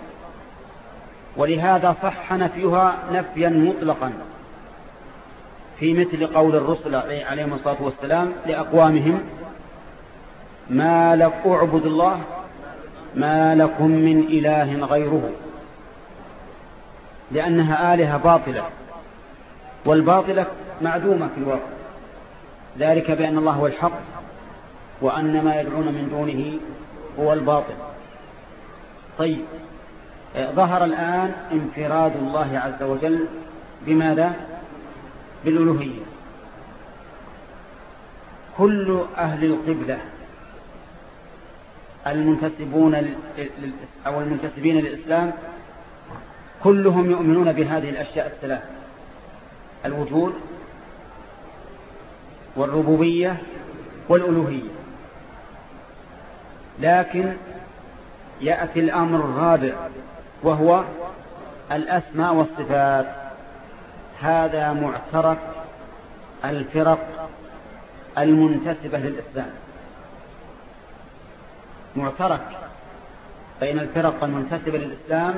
ولهذا صح نفيها نفيا مطلقا. في مثل قول الرسل عليهم الصلاة والسلام لأقوامهم ما لك أعبد الله ما لكم من إله غيره لأنها آلهة باطلة والباطلة معدومة في الواقع ذلك بأن الله هو الحق وأن ما يدعون من دونه هو الباطل. طيب ظهر الآن انفراد الله عز وجل بماذا؟ بالألوهية. كل أهل القبلة المنتسبون أو المنتسبين للإسلام كلهم يؤمنون بهذه الأشياء الثلاث الوجود والربوبية والألوهية. لكن يأتي الأمر الرابع وهو الأسماء والصفات. هذا معترك الفرق المنتسبة للإسلام. معترك بين الفرق المنتسبة للإسلام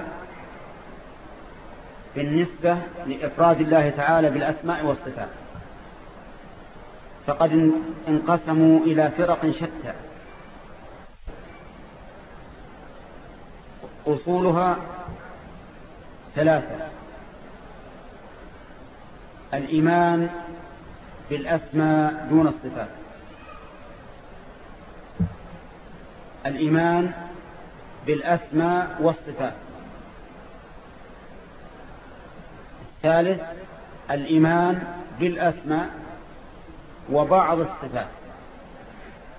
بالنسبة لإفراد الله تعالى بالأسماء والصفات. فقد انقسموا إلى فرق شتى. أصولها ثلاثة. الإيمان بالأسماء دون الصفات. الإيمان بالأسماء والصفات. الثالث الإيمان بالأسماء وبعض الصفات.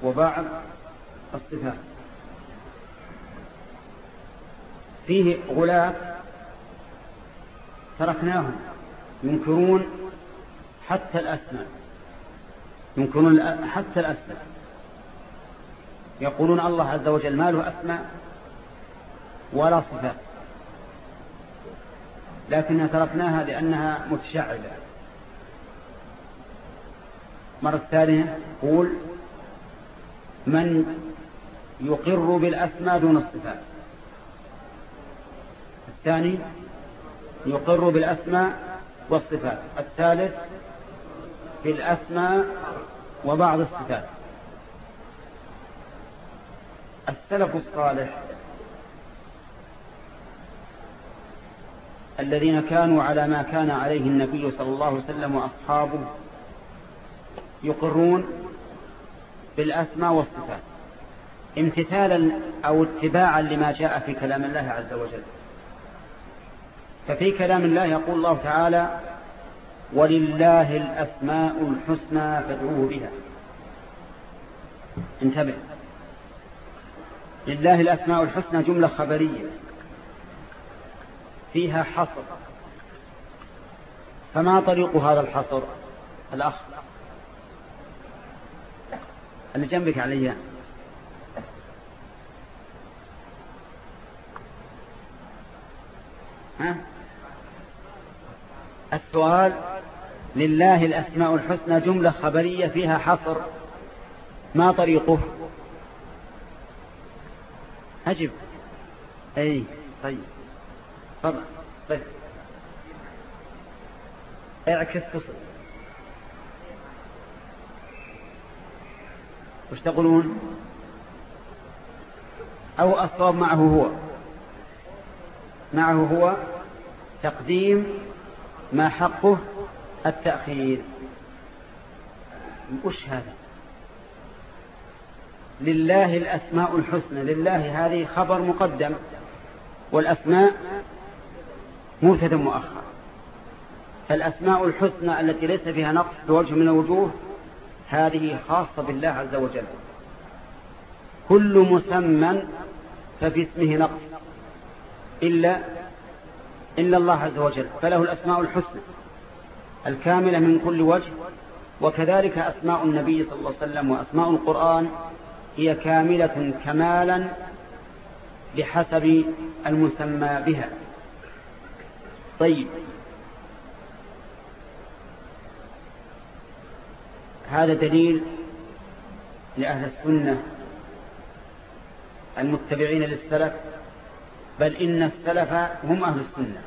وبعض الصفات. فيه غلاة تركناهم ينكرون حتى الأسماء. ينكرون حتى الأسماء. يقولون الله عز وجل ما له أسماء ولا صفات. لكنها تركناها لأنها متشعبة. مرة ثانية قول من يقر بالأسماء دون الصفات. الثاني يقر بالأسماء والصفات. الثالث بالأسماء وبعض الصفات. السلف الصالح الذين كانوا على ما كان عليه النبي صلى الله عليه وسلم وأصحابه يقرون بالأسماء والصفات. امتثالا أو اتباعا لما جاء في كلام الله عز وجل. ففي كلام الله يقول الله تعالى ولله الأسماء الحسنى فادعوه بها. انتبه. لله الأسماء الحسنى جملة خبرية. فيها حصر. فما طريق هذا الحصر؟ الأخ. اللي جنبك عليا ها؟ السؤال لله الأسماء الحسنى جملة خبرية فيها حصر ما طريقه؟ أجب. أي طيب. طبعا طيب. اعكس فصل وش تقولون؟ أو الصواب معه هو. معه هو تقديم ما حقه التأخير. وش هذا؟ لله الأسماء الحسنى لله هذه خبر مقدم والأسماء مبتدا مؤخر فالأسماء الحسنى التي ليس فيها نقص بوجه من الوجوه هذه خاصة بالله عز وجل. كل مسمى ففي اسمه نقص إلا إلا الله عز وجل فله الأسماء الحسنى الكاملة من كل وجه وكذلك أسماء النبي صلى الله عليه وسلم وأسماء القرآن هي كاملة كمالا بحسب المسمى بها. طيب. هذا دليل لأهل السنة المتبعين للسلف بل إن السلف هم أهل السنة.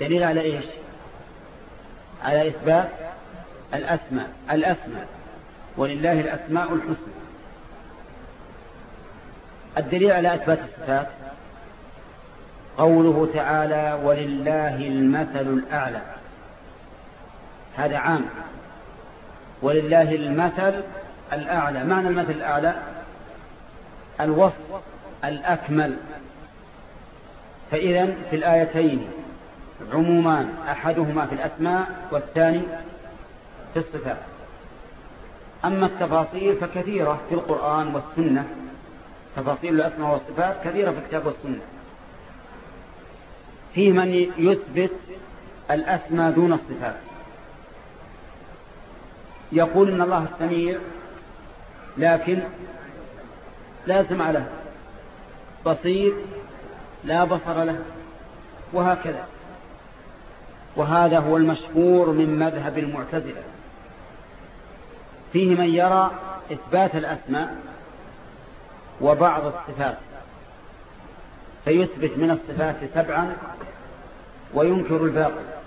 دليل على إيش؟ على إثبات الأسماء الأسماء. ولله الأسماء الحسنى. الدليل على أثبات الصفات؟ قوله تعالى ولله المثل الأعلى هذا عام. ولله المثل الأعلى معنى المثل الأعلى؟ الوصف. الأكمل. فإذا في الآيتين عمومان أحدهما في الأسماء والثاني في الصفات. أما التفاصيل فكثيرة في القرآن والسنة. تفاصيل الأسماء والصفات كثيرة في الكتاب والسنة. فيه من يثبت الأسماء دون الصفات. يقول إن الله السميع لكن لا سمع له بصير لا بصر له وهكذا. وهذا هو المشهور من مذهب المعتزلة. فيه من يرى إثبات الأسماء وبعض الصفات فيثبت من الصفات سبعا وينكر الباقي.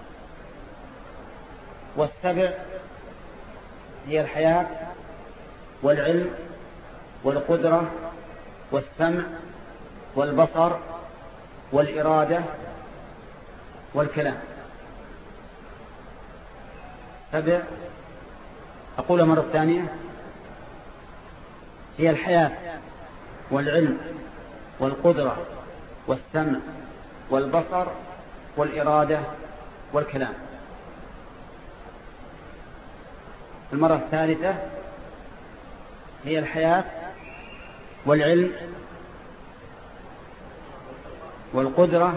والسبع هي الحياة والعلم والقدرة والسمع والبصر والإرادة والكلام. سبع أقول مرة ثانية. هي الحياة والعلم والقدرة والسمع والبصر والإرادة والكلام. المرة الثالثة هي الحياة والعلم والقدرة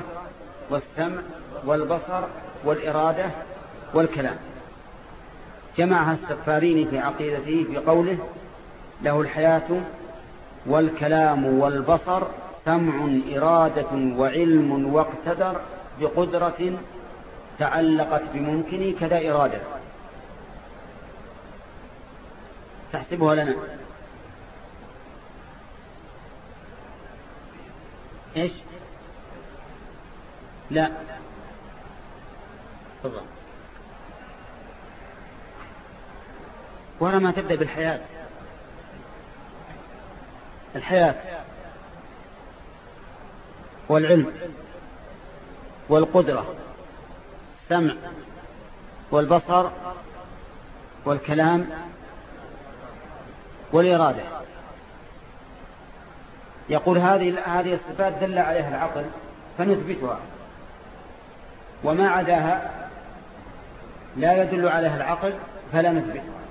والسمع والبصر والإرادة والكلام. جمعها السفارين في عقيدته في قوله له الحياة والكلام والبصر سمع إرادة وعلم واقتدر بقدرة تعلقت بممكن كذا إرادة. تحسبها لنا. إيش؟ لا. تفضل. ورا ما تبدأ بالحياة. الحياة والعلم والقدرة السمع والبصر والكلام والإرادة. يقول هذه هذه الصفات دل عليها العقل فنثبتها. وما عداها لا يدل عليها العقل فلا نثبتها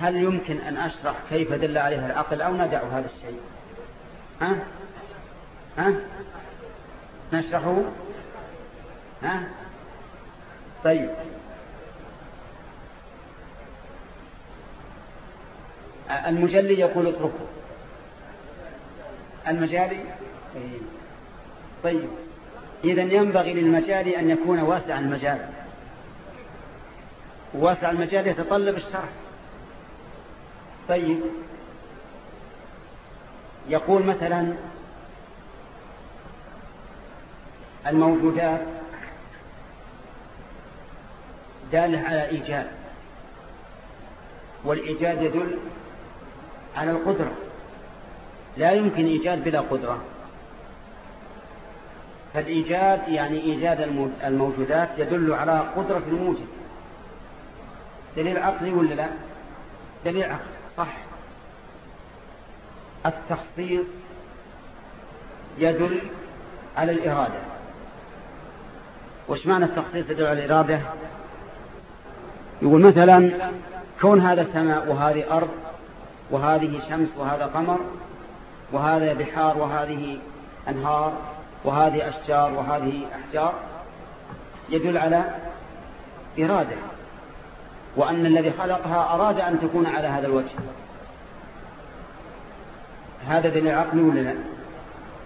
هل يمكن أن أشرح كيف دل عليها العقل أو ندع هذا الشيء؟ ها؟ ها؟ نشرحه؟ ها؟ طيب. المجلي يقول اتركه. المجالي؟ إيه. طيب. إذا ينبغي للمجال أن يكون واسع المجال. واسع المجال يتطلب الشرح. طيب. يقول مثلا الموجودات دالة على إيجاد. والإيجاد يدل على القدرة. لا يمكن إيجاد بلا قدرة. فالإيجاد يعني إيجاد الموجودات يدل على قدرة الموجد دليل عقلي ولا لا؟ دليل عقلي. صح. التخصيص يدل على الإرادة. وش معنى التخصيص يدل على الإرادة؟ يقول مثلا كون هذا سماء وهذه أرض وهذه شمس وهذا قمر وهذا بحار وهذه أنهار وهذه أشجار وهذه أحجار يدل على إرادة وأن الذي خلقها أراد أن تكون على هذا الوجه. هذا دليل عقلي ولا لا؟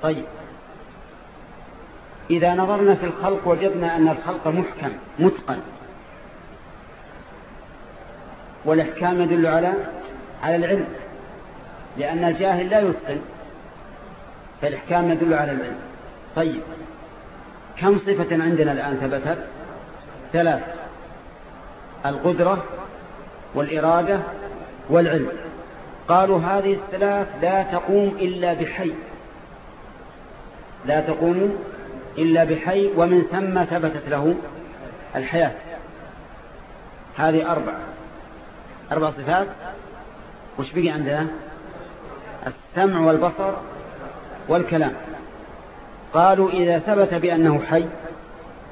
طيب. إذا نظرنا في الخلق وجدنا أن الخلق محكم متقن. والإحكام يدل على على العلم. لأن الجاهل لا يتقن فالإحكام يدل على العلم. طيب. كم صفة عندنا الآن ثبتت؟ ثلاث. القدرة والإرادة والعلم. قالوا هذه الثلاث لا تقوم إلا بحي. لا تقوم إلا بحي ومن ثم ثبتت له الحياة. هذه أربع. أربع صفات. وش بقي عندنا؟ السمع والبصر والكلام. قالوا إذا ثبت بأنه حي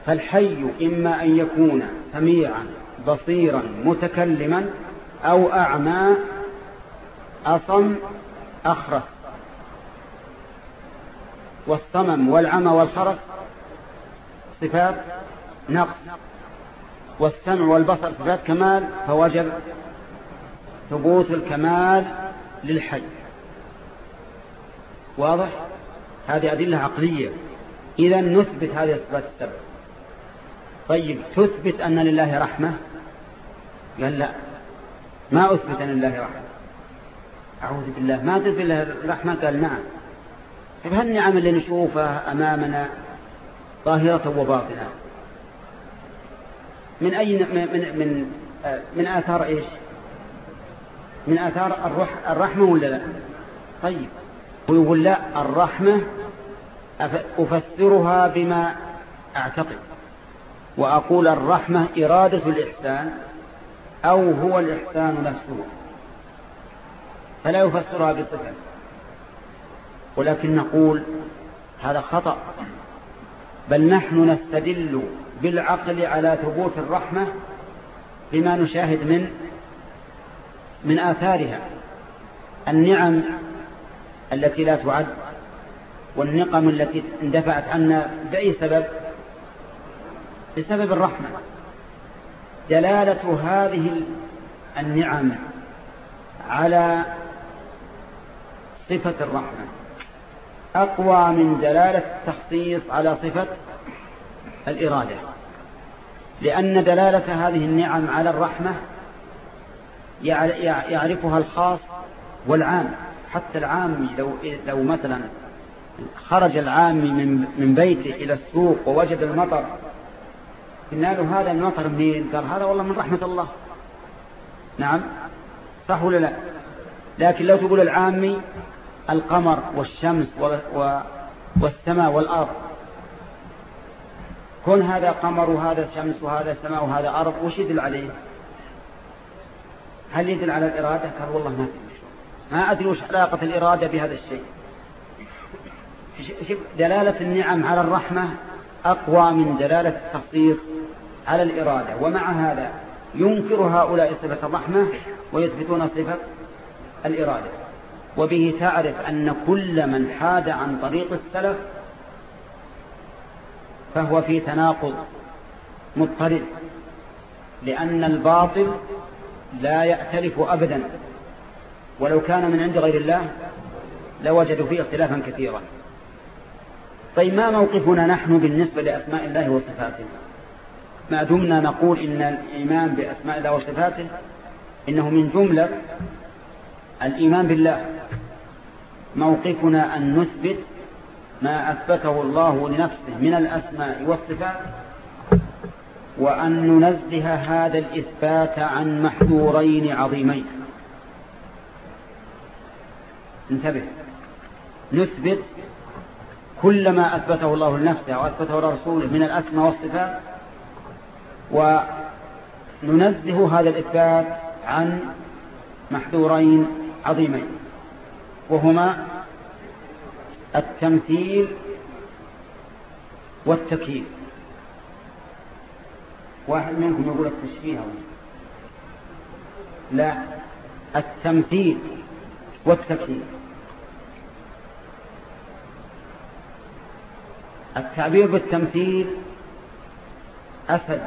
فالحي إما أن يكون سميعا بصيرا متكلما أو أعمى أصم أخرس. والصمم والعمى والخرس صفات نقص. والسمع والبصر صفات كمال فوجب ثبوت الكمال للحي. واضح؟ هذه أدلة عقلية. إذا نثبت هذه الصفات السبع. طيب تثبت أن لله رحمة؟ قال لا. ما أثبت أن لله رحمة؟ أعوذ بالله. ما تثبت له الرحمة قال نعم. طيب هالنعم اللي نشوفها أمامنا ظاهرة وباطنة؟ من أي من من من آثار إيش؟ من آثار الرح الرحمة ولا لا؟ طيب. ويقول لا الرحمة أفسرها بما أعتقد. وأقول الرحمة إرادة الإحسان أو هو الإحسان نفسه. فلا يفسرها بصفة ولكن نقول هذا خطأ. بل نحن نستدل بالعقل على ثبوت الرحمة بما نشاهد من من آثارها. النعم التي لا تعد والنقم التي اندفعت عنا بأي سبب؟ بسبب الرحمة. دلالة هذه النعم على صفة الرحمة. أقوى من دلالة التخصيص على صفة الإرادة. لأن دلالة هذه النعم على الرحمة يعرفها الخاص والعام. حتى العام لو, لو مثلا خرج العام من, من بيته إلى السوق ووجد المطر. قلنا له هذا المطر منين؟ قال هذا والله من رحمة الله. نعم. صح ولا لا؟ لكن لو تقول العامي القمر والشمس والسماء والأرض. كون هذا قمر وهذا شمس وهذا سماء وهذا أرض وش يدل عليه؟ هل يدل على الإرادة؟ قال والله ما أدري. ما أدري وش علاقة الإرادة بهذا الشيء. دلالة النعم على الرحمة أقوى من دلالة التخصيص على الإرادة. ومع هذا ينكر هؤلاء صفة الرحمة ويثبتون صفة الإرادة. وبه تعرف أن كل من حاد عن طريق السلف فهو في تناقض مضطرد لأن الباطل لا يأتلف أبدا. ولو كان من عند غير الله لوجدوا فيه اختلافا كثيرا. طيب ما موقفنا نحن بالنسبة لأسماء الله وصفاته؟ ما دمنا نقول إن الإيمان بأسماء الله وصفاته؟ إنه من جملة الإيمان بالله. موقفنا أن نثبت ما أثبته الله لنفسه من الأسماء والصفات وأن ننزه هذا الإثبات عن محذورين عظيمين. انتبه. نثبت كل ما أثبته الله لنفسه أو أثبته لرسوله من الأسماء والصفات وننزه هذا الإثبات عن محذورين عظيمين وهما التمثيل والتكييف. واحد منكم يقول التشبيه لا التمثيل والتكييف. التعبير بالتمثيل أسد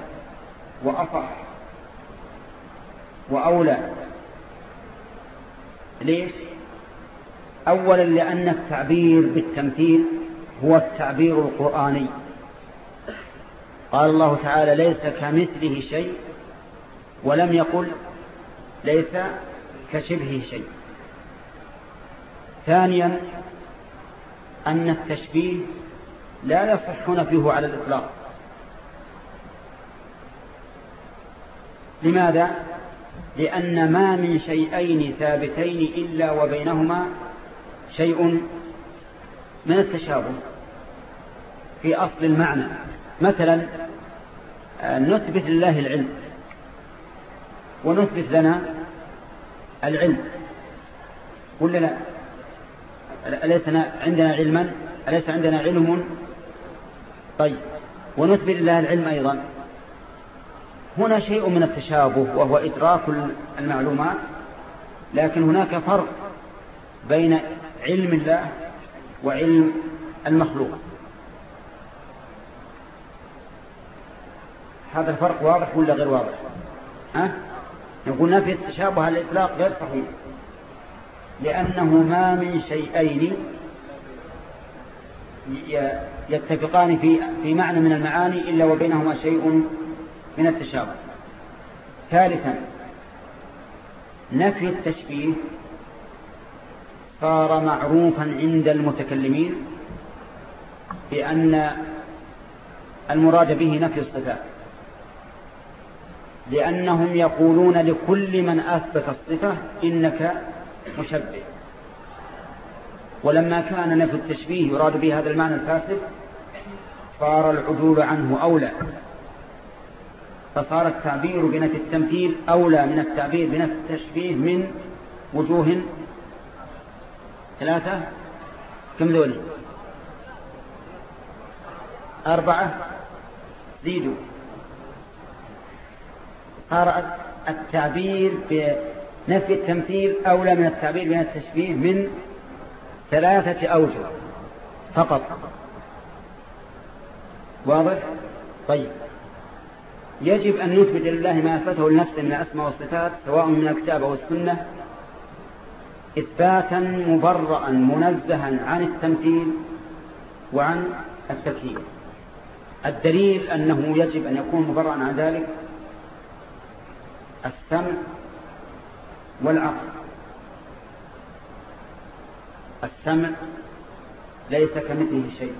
وأصح وأولى. ليش؟ أولا لأن التعبير بالتمثيل هو التعبير القرآني. قال الله تعالى ليس كمثله شيء ولم يقل ليس كشبه شيء. ثانيا أن التشبيه لا يصح نفيه على الإطلاق. لماذا؟ لأن ما من شيئين ثابتين إلا وبينهما شيء من التشابه في أصل المعنى. مثلا نثبت لله العلم ونثبت لنا العلم. ولا لا أليس عندنا علما؟ أليس عندنا علم طيب. ونثبت لله العلم أيضا. هنا شيء من التشابه وهو إدراك المعلومات لكن هناك فرق بين علم الله وعلم المخلوق. هذا الفرق واضح ولا غير واضح؟ ها؟ نقول نفي التشابه على الإطلاق غير صحيح. لأنه ما من شيئين يتفقان في في معنى من المعاني إلا وبينهما شيء من التشابه. ثالثا نفي التشبيه صار معروفا عند المتكلمين بأن المراد به نفي الصفات لأنهم يقولون لكل من أثبت الصفة إنك مشبه. ولما كان نفي التشبيه يراد به هذا المعنى الفاسد صار العدول عنه أولى. فصار التعبير بنفي التمثيل أولى من التعبير بنفي التشبيه من وجوه ثلاثة. كم ذولي؟ أربعة. زيدوا. صار التعبير بنفي التمثيل أولى من التعبير بنفي التشبيه من ثلاثة أوجه فقط. واضح؟ طيب. يجب أن نثبت لله ما أثبته لنفسه من الأسماء والصفات سواء من الكتاب أو السنة إثباتا مبرأ منزها عن التمثيل وعن التكييف. الدليل أنه يجب أن يكون مبرأ عن ذلك السمع والعقل. السمع ليس كمثله شيء.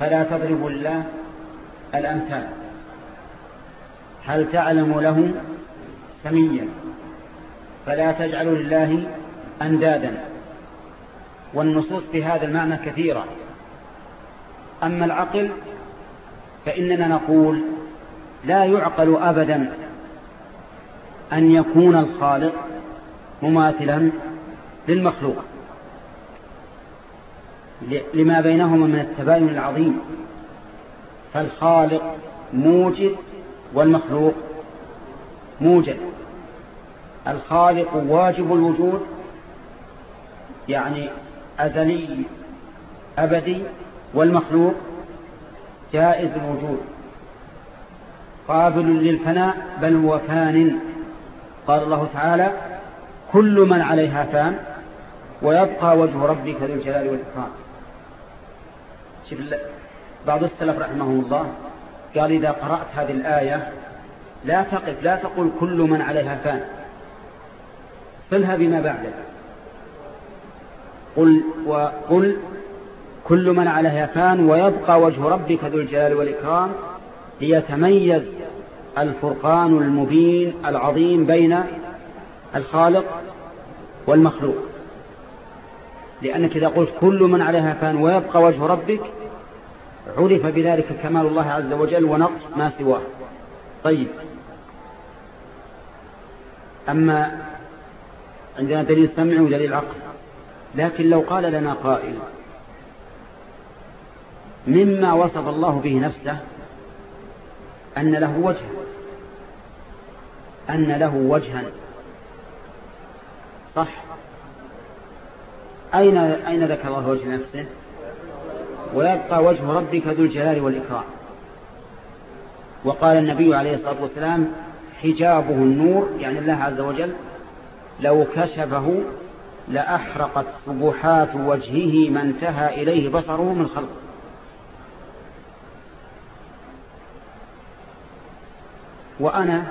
فلا تضربوا الله الأمثال. هل تعلم له سميا؟ فلا تجعلوا لله أندادا. والنصوص في هذا المعنى كثيرة. أما العقل فإننا نقول لا يعقل أبدا أن يكون الخالق مماثلا للمخلوق. لما بينهما من التباين العظيم. فالخالق موجد والمخلوق موجد. الخالق واجب الوجود يعني أزلي أبدي والمخلوق جائز الوجود. قابل للفناء بل هو فان. قال الله تعالى كل من عليها فان ويبقى وجه ربك ذو الجلال والإكرام. بعض السلف رحمه الله قال إذا قرأت هذه الآية لا تقف لا تقول كل من عليها فان. صلها بما بعده قل وقل كل من عليها فان ويبقى وجه ربك ذو الجلال والإكرام ليتميز الفرقان المبين العظيم بين الخالق والمخلوق. لأنك إذا قلت كل من عليها فان ويبقى وجه ربك عرف بذلك كمال الله عز وجل ونقص ما سواه. طيب. أما عندنا دليل سمع ودليل عقل. لكن لو قال لنا قائل مما وصف الله به نفسه أن له وجه أن له وجها. صح؟ أين أين ذكر الله وجه نفسه؟ ويبقى وجه ربك ذو الجلال والإكرام. وقال النبي عليه الصلاة والسلام حجابه النور يعني الله عز وجل لو كشفه لأحرقت سبحات وجهه ما انتهى إليه بصره من خلقه. وأنا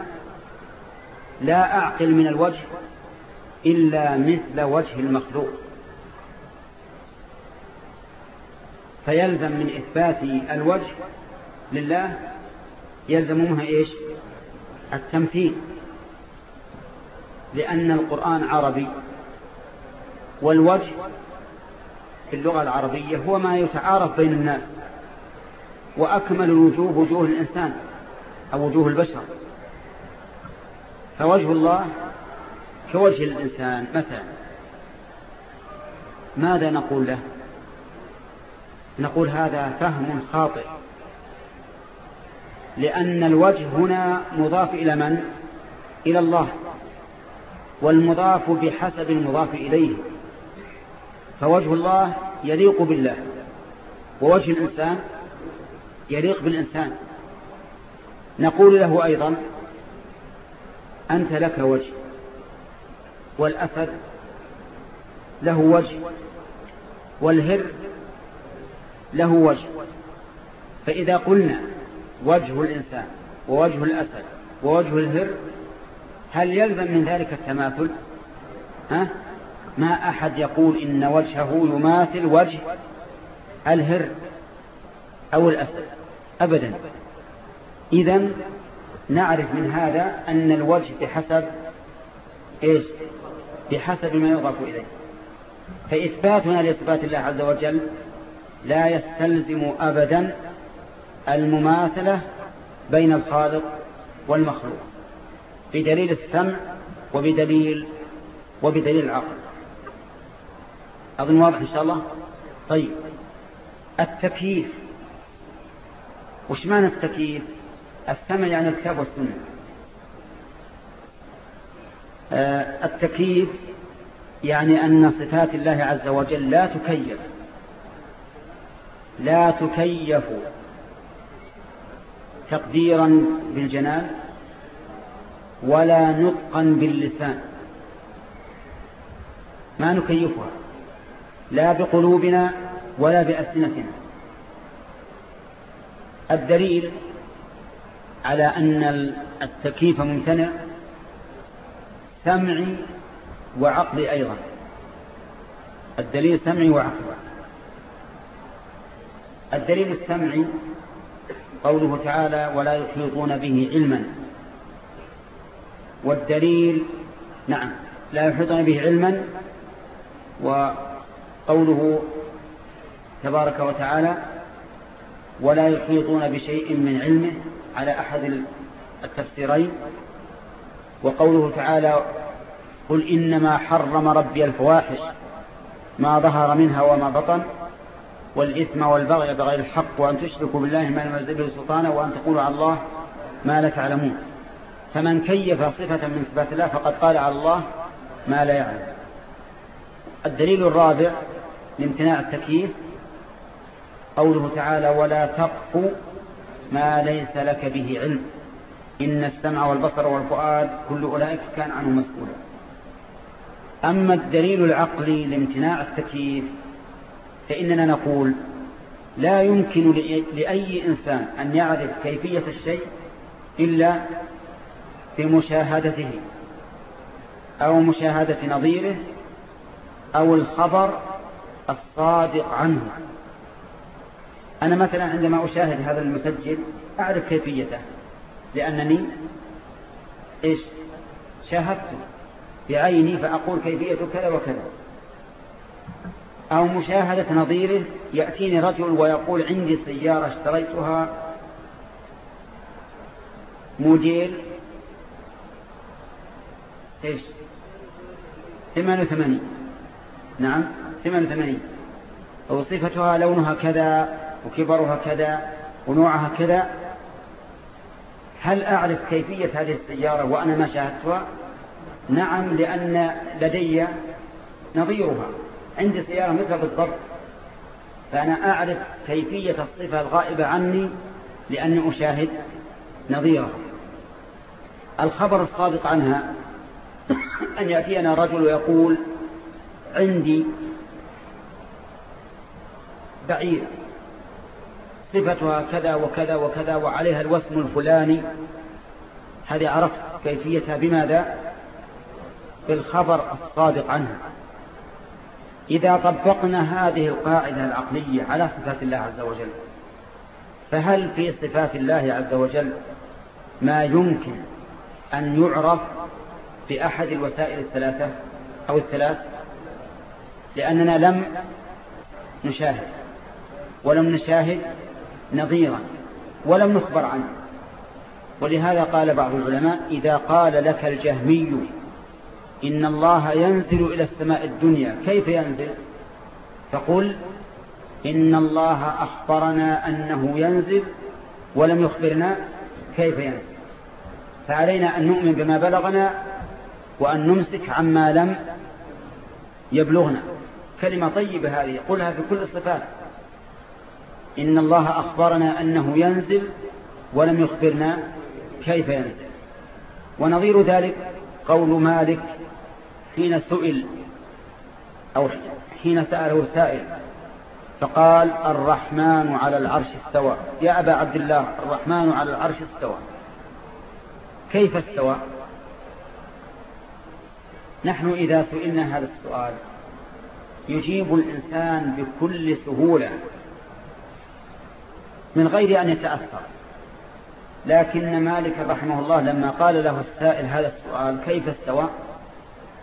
لا أعقل من الوجه إلا مثل وجه المخلوق. فيلزم من إثبات الوجه لله يلزم منها إيش؟ التمثيل. لأن القرآن عربي والوجه في اللغة العربية هو ما يتعارف بين الناس وأكمل الوجوه وجوه الإنسان أو وجوه البشر. فوجه الله كوجه الإنسان مثلا ماذا نقول له؟ نقول هذا فهم خاطئ. لأن الوجه هنا مضاف إلى من؟ إلى الله. والمضاف بحسب المضاف إليه. فوجه الله يليق بالله ووجه الإنسان يليق بالإنسان. نقول له أيضا أنت لك وجه والأسد له وجه والهر له وجه. فإذا قلنا وجه الإنسان ووجه الأسد ووجه الهر هل يلزم من ذلك التماثل؟ ها؟ ما أحد يقول إن وجهه يماثل وجه الهر أو الأسد. أبدا. إذا نعرف من هذا أن الوجه بحسب إيش؟ بحسب ما يضاف إليه. فإثباتنا لإثبات الله عز وجل لا يستلزم أبدا المماثلة بين الخالق والمخلوق بدليل السمع وبدليل وبدليل العقل. أظن واضح إن شاء الله؟ طيب. التكييف. وش معنى التكييف؟ السمع يعني الكتاب والسنة. آه التكييف يعني أن صفات الله عز وجل لا تكيف. لا تكيف تقديرا بالجنان ولا نطقا باللسان. ما نكيفها لا بقلوبنا ولا بألسنتنا. الدليل على أن التكييف ممتنع سمعي وعقلي أيضا. الدليل سمعي وعقلي الدليل السمعي قوله تعالى ولا يحيطون به علما. والدليل نعم لا يحيطون به علما وقوله تبارك وتعالى ولا يحيطون بشيء من علمه على أحد التفسيرين وقوله تعالى قل إنما حرم ربي الفواحش ما ظهر منها وما بطن. والإثم والبغي بغير الحق وأن تشركوا بالله ما لم ينزل به سلطانا وأن تقولوا على الله ما لا تعلمون. فمن كيف صفة من صفات الله فقد قال على الله ما لا يعلم. الدليل الرابع لامتناع التكييف قوله تعالى ولا تقف ما ليس لك به علم. إن السمع والبصر والفؤاد كل أولئك كان عنه مسؤولا. أما الدليل العقلي لامتناع التكييف فإننا نقول لا يمكن لأي إنسان أن يعرف كيفية الشيء إلا بمشاهدته أو مشاهدة نظيره أو الخبر الصادق عنه. أنا مثلا عندما أشاهد هذا المسجل أعرف كيفيته لأنني إيش؟ شاهدته بعيني فأقول كيفية كذا وكذا. أو مشاهدة نظيره يأتيني رجل ويقول عندي سيارة اشتريتها. موديل إيش؟ 88 نعم 88 وصفتها لونها كذا وكبرها كذا ونوعها كذا. هل أعرف كيفية هذه السيارة وأنا ما شاهدتها؟ نعم لأن لدي نظيرها. عندي سيارة مثل بالضبط. فأنا أعرف كيفية الصفة الغائبة عني لأني أشاهد نظيرها. الخبر الصادق عنها <coughs> أن يأتينا رجل ويقول عندي بعير صفتها كذا وكذا وكذا وعليها الوسم الفلاني. هذه عرفت كيفيتها بماذا؟ بالخبر الصادق عنها. إذا طبقنا هذه القاعدة العقلية على صفات الله عز وجل فهل في صفات الله عز وجل ما يمكن أن يعرف بأحد الوسائل الثلاثة أو الثلاث؟ لأننا لم نشاهد ولم نشاهد نظيرا ولم نخبر عنه. ولهذا قال بعض العلماء إذا قال لك الجهمي إن الله ينزل إلى السماء الدنيا. كيف ينزل؟ فقل إن الله أخبرنا أنه ينزل ولم يخبرنا كيف ينزل. فعلينا أن نؤمن بما بلغنا وأن نمسك عما لم يبلغنا. كلمة طيبة هذه قلها في كل الصفات. إن الله أخبرنا أنه ينزل ولم يخبرنا كيف ينزل. ونظير ذلك قول مالك حين سئل أو حين سأله سائل فقال الرحمن على العرش استوى. يا أبا عبد الله الرحمن على العرش استوى. كيف استوى؟ نحن إذا سئلنا هذا السؤال يجيب الإنسان بكل سهولة من غير أن يتأثر. لكن مالك رحمه الله لما قال له السائل هذا السؤال كيف استوى؟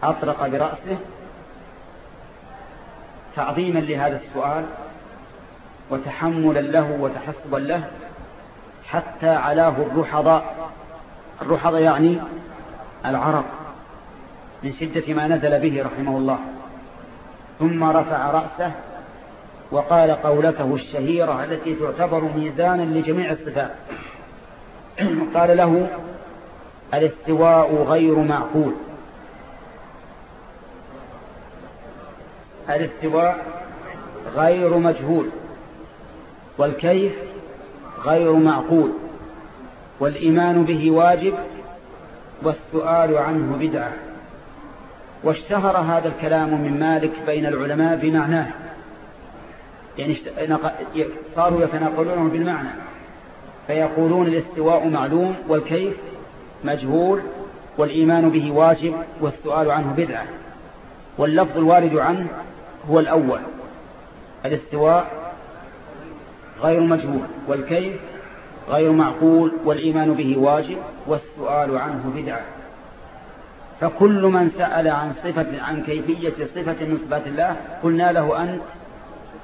أطرق برأسه تعظيما لهذا السؤال وتحملا له وتحسبا له حتى علاه الرحضاء الرحضاء يعني العرق من شدة ما نزل به رحمه الله. ثم رفع رأسه وقال قولته الشهيرة التي تعتبر ميزانا لجميع الصفات. <clears throat> قال له الاستواء غير معقول. الاستواء غير مجهول والكيف غير معقول والإيمان به واجب والسؤال عنه بدعة واشتهر هذا الكلام من مالك بين العلماء بمعناه يعني صاروا يتناقلونه بالمعنى فيقولون الاستواء معلوم والكيف مجهول والإيمان به واجب والسؤال عنه بدعة واللفظ الوارد عنه هو الأول. الاستواء غير مجهول والكيف غير معقول والإيمان به واجب والسؤال عنه بدعة. فكل من سأل عن صفة عن كيفية صفة من صفات الله قلنا له أنت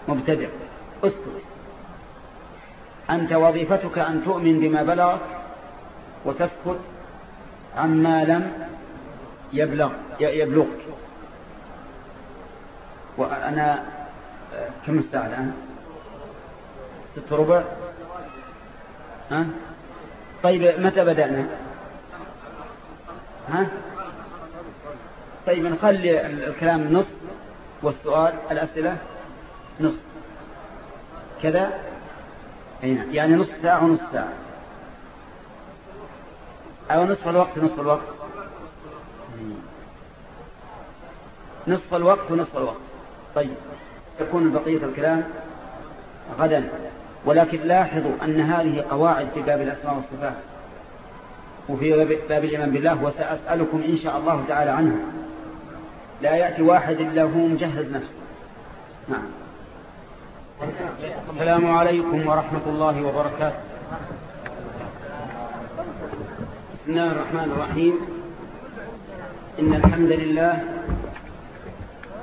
مبتدع. اسكت. أنت وظيفتك أن تؤمن بما بلغك وتسكت عما لم يبلغ يبلغك. وأنا كم الساعة الآن؟ ست ربع ها؟ طيب متى بدأنا؟ ها؟ طيب نخلي الكلام نص والسؤال الأسئلة نص. كذا؟ نعم. يعني نص ساعة ونص ساعة. أو نصف الوقت نصف الوقت. نصف الوقت ونصف الوقت. طيب. يكون بقية الكلام غدا. ولكن لاحظوا أن هذه قواعد في باب الأسماء والصفات. وفي باب الإيمان بالله وسأسألكم إن شاء الله تعالى عنها لا يأتي واحد إلا هو مجهز نفسه. نعم. السلام عليكم ورحمة الله وبركاته. بسم الله الرحمن الرحيم. إن الحمد لله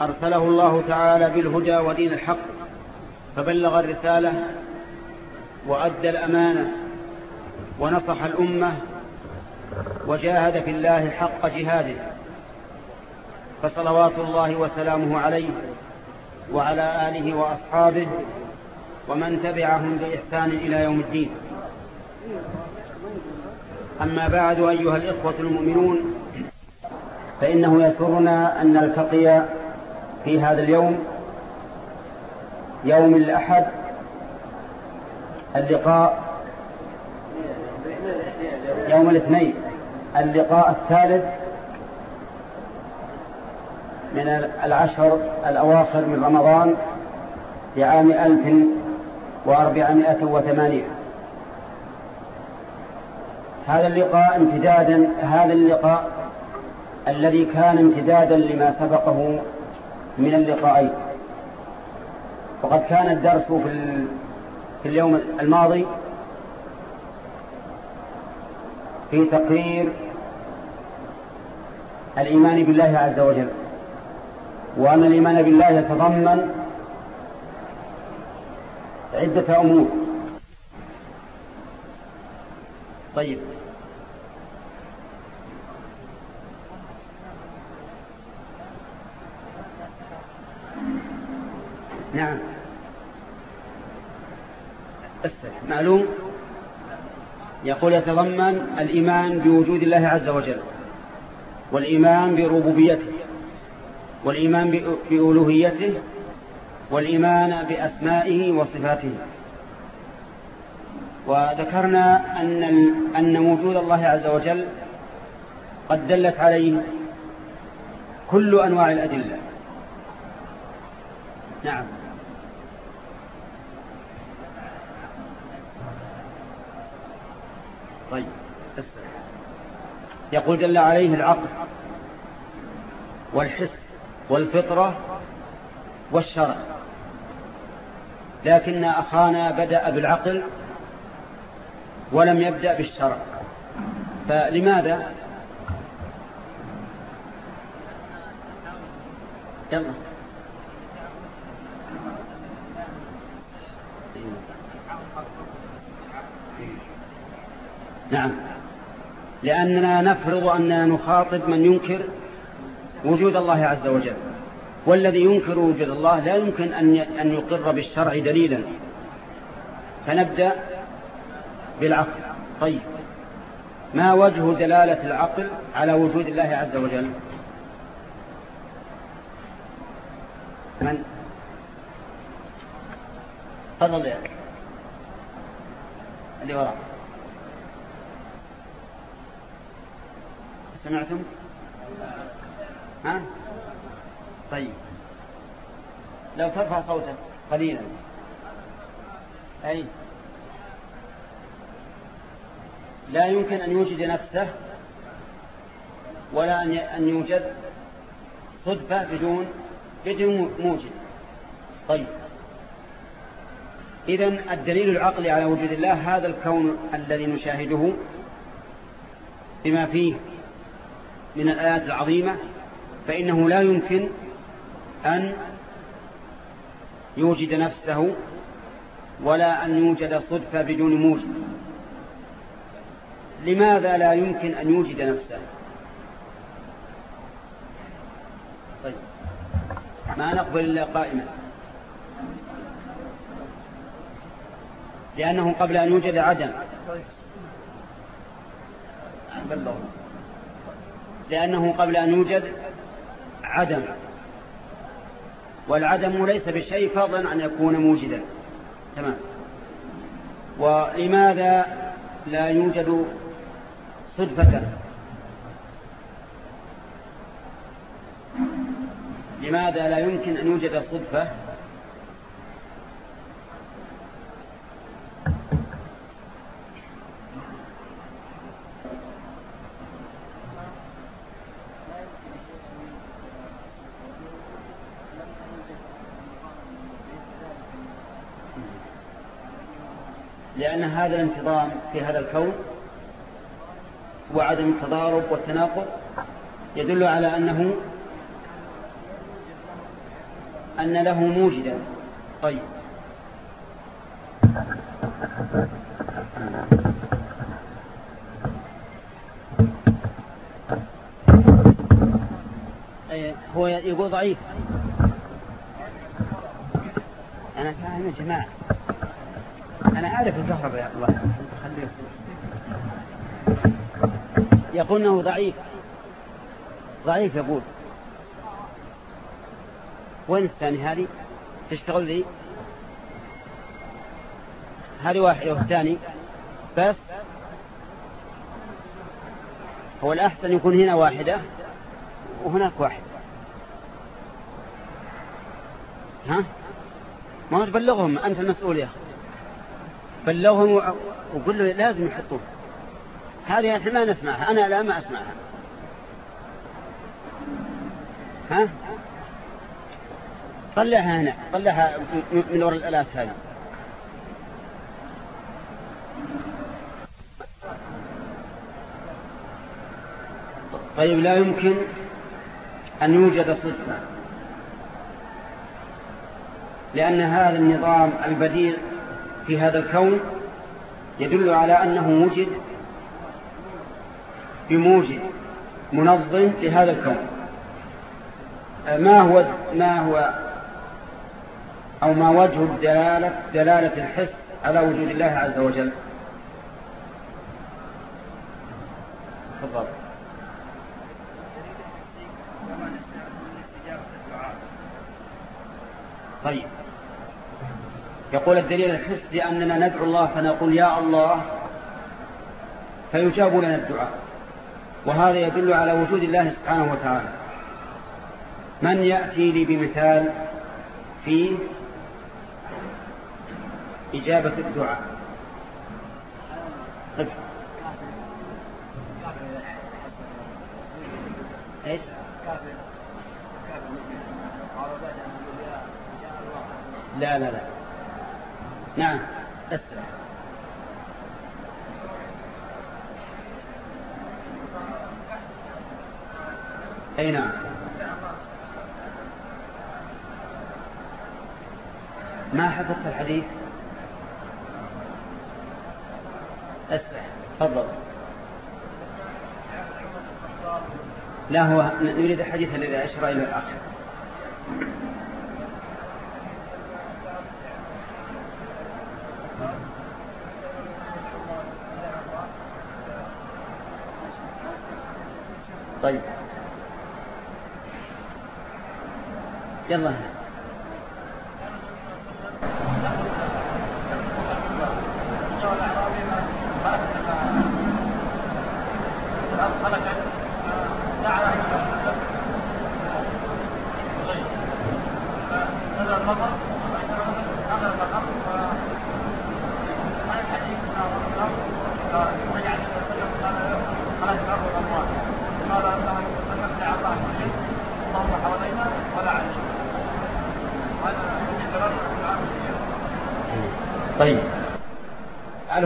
أرسله الله تعالى بالهدى ودين الحق فبلغ الرسالة وأدى الأمانة ونصح الأمة وجاهد في الله حق جهاده. فصلوات الله وسلامه عليه وعلى آله وأصحابه ومن تبعهم بإحسان إلى يوم الدين. أما بعد أيها الإخوة المؤمنون فإنه يسرنا أن نلتقي في هذا اليوم يوم الأحد اللقاء يوم الاثنين اللقاء الثالث من العشر الأواخر من رمضان ألف وأربعمائة وثمانية هذا اللقاء امتدادا هذا اللقاء الذي كان امتدادا لما سبقه من اللقاءين. وقد كان الدرس في, اليوم الماضي في تقرير الإيمان بالله عز وجل وأن الإيمان بالله يتضمن عدة أمور. طيب. نعم. معلوم؟ يقول يتضمن الإيمان بوجود الله عز وجل والإيمان بربوبيته والإيمان بألوهيته والإيمان بأسمائه وصفاته. وذكرنا أن, أن وجود الله عز وجل قد دلت عليه كل أنواع الأدلة. نعم. طيب يقول جل عليه العقل والحس والفطرة والشرع. لكن أخانا بدأ بالعقل ولم يبدأ بالشرع. فلماذا؟ يلا. نعم. لأننا نفرض أننا نخاطب من ينكر وجود الله عز وجل. والذي ينكر وجود الله لا يمكن أن يقر بالشرع دليلا. فنبدأ بالعقل. طيب. ما وجه دلالة العقل على وجود الله عز وجل؟ من؟ تفضل يا اللي وراء سمعتم؟ ها؟ طيب. لو ترفع صوتك قليلا. أي. لا يمكن أن يوجد نفسه ولا أن يوجد صدفة بدون بدون موجد. طيب. إذا الدليل العقلي على وجود الله هذا الكون الذي نشاهده بما فيه من الآيات العظيمة فإنه لا يمكن أن يوجد نفسه ولا أن يوجد صدفة بدون موجد لماذا لا يمكن أن يوجد نفسه؟ طيب. ما نقبل إلا قائما. لأنه قبل أن يوجد عدم. لأنه قبل أن يوجد عدم. والعدم ليس بشيء فضلا أن يكون موجدا. تمام. ولماذا لا يوجد صدفة؟ لماذا لا يمكن أن يوجد صدفة؟ هذا الانتظام في هذا الكون وعدم التضارب والتناقض يدل على أنه أن له موجدا. طيب. هو يقول ضعيف. أنا فاهم يا جماعة. أنا أعرف الكهرباء يا الله. يقول أنه ضعيف. ضعيف يقول. وين الثاني هذه؟ تشتغل ذي هذه واحدة والثاني بس. هو الأحسن يكون هنا واحدة وهناك واحد. ها؟ ما تبلغهم؟ أنت المسؤول يا أخي. بلغهم وقل له لازم يحطوه. هذه إحنا ما نسمعها. أنا لا ما أسمعها. ها؟ طلعها هنا. طلعها من وراء الآلات هذه. طيب لا يمكن أن يوجد صدفة. لأن هذا النظام البديع في هذا الكون يدل على أنه وجد بموجد منظم لهذا الكون. ما هو ما هو أو ما وجه الدلالة دلالة الحس على وجود الله عز وجل؟ تفضل. طيب. يقول الدليل الحس لأننا ندعو الله فنقول يا الله فيجاب لنا الدعاء وهذا يدل على وجود الله سبحانه وتعالى من يأتي لي بمثال في إجابة الدعاء. إيش؟ لا لا لا نعم. أسرع أي نعم. ما حفظت الحديث؟ أسرع. تفضل. لا هو نريد الحديث الذي أشرى إلى الآخر. طيب. يلا.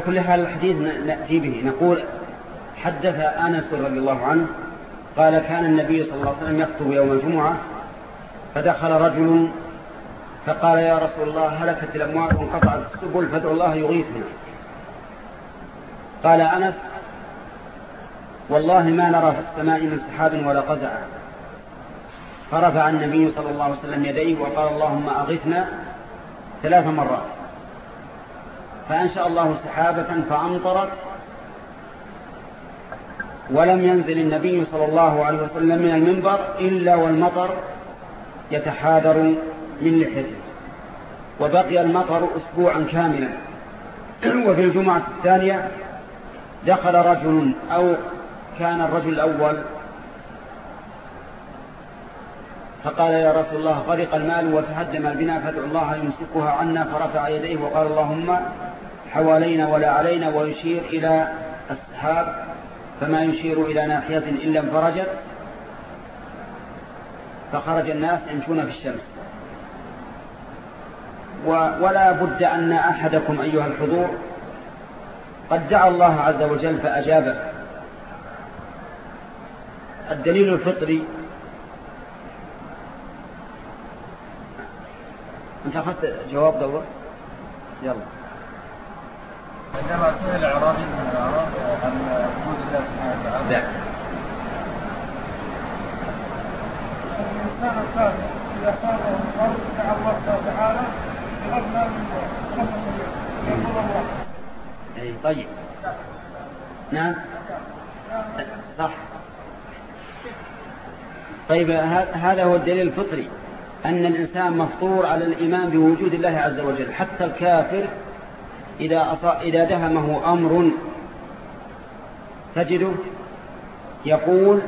كل حال الحديث نأتي به. نقول حدث أنس رضي الله عنه قال كان النبي صلى الله عليه وسلم يخطب يوم الجمعة فدخل رجل فقال يا رسول الله هلكت الأموال وانقطعت السبل فادعوا الله يغيثنا. قال أنس والله ما نرى في السماء من سحاب ولا قزع. فرفع النبي صلى الله عليه وسلم يديه وقال اللهم أغثنا ثلاث مرات. فأنشأ الله سحابة فأمطرت ولم ينزل النبي صلى الله عليه وسلم من المنبر إلا والمطر يتحاذر من لحيته. وبقي المطر أسبوعا كاملا. وفي الجمعة الثانية دخل رجل أو كان الرجل الأول فقال يا رسول الله غرق المال وتهدم البناء فادعو الله يمسكها عنا فرفع يديه وقال اللهم حوالينا ولا علينا ويشير إلى السحاب فما يشير إلى ناحية إلا انفرجت فخرج الناس يمشون في الشمس. ولا بد أن أحدكم أيها الحضور قد دعا الله عز وجل فأجابه. الدليل الفطري أنت أخذت جواب دورة؟ يلا. عندما سئل اعرابي من الإعراب عن وجود الله سبحانه وتعالى. لا الإنسان الكافر إذا صاره القول دعا الله تعالى بغفنا من الله اي طيب. نعم. صح. طيب هذا هو الدليل الفطري أن الإنسان مفطور على الإيمان بوجود الله عز وجل حتى الكافر إذا, إذا دهمه أمر تجده يقول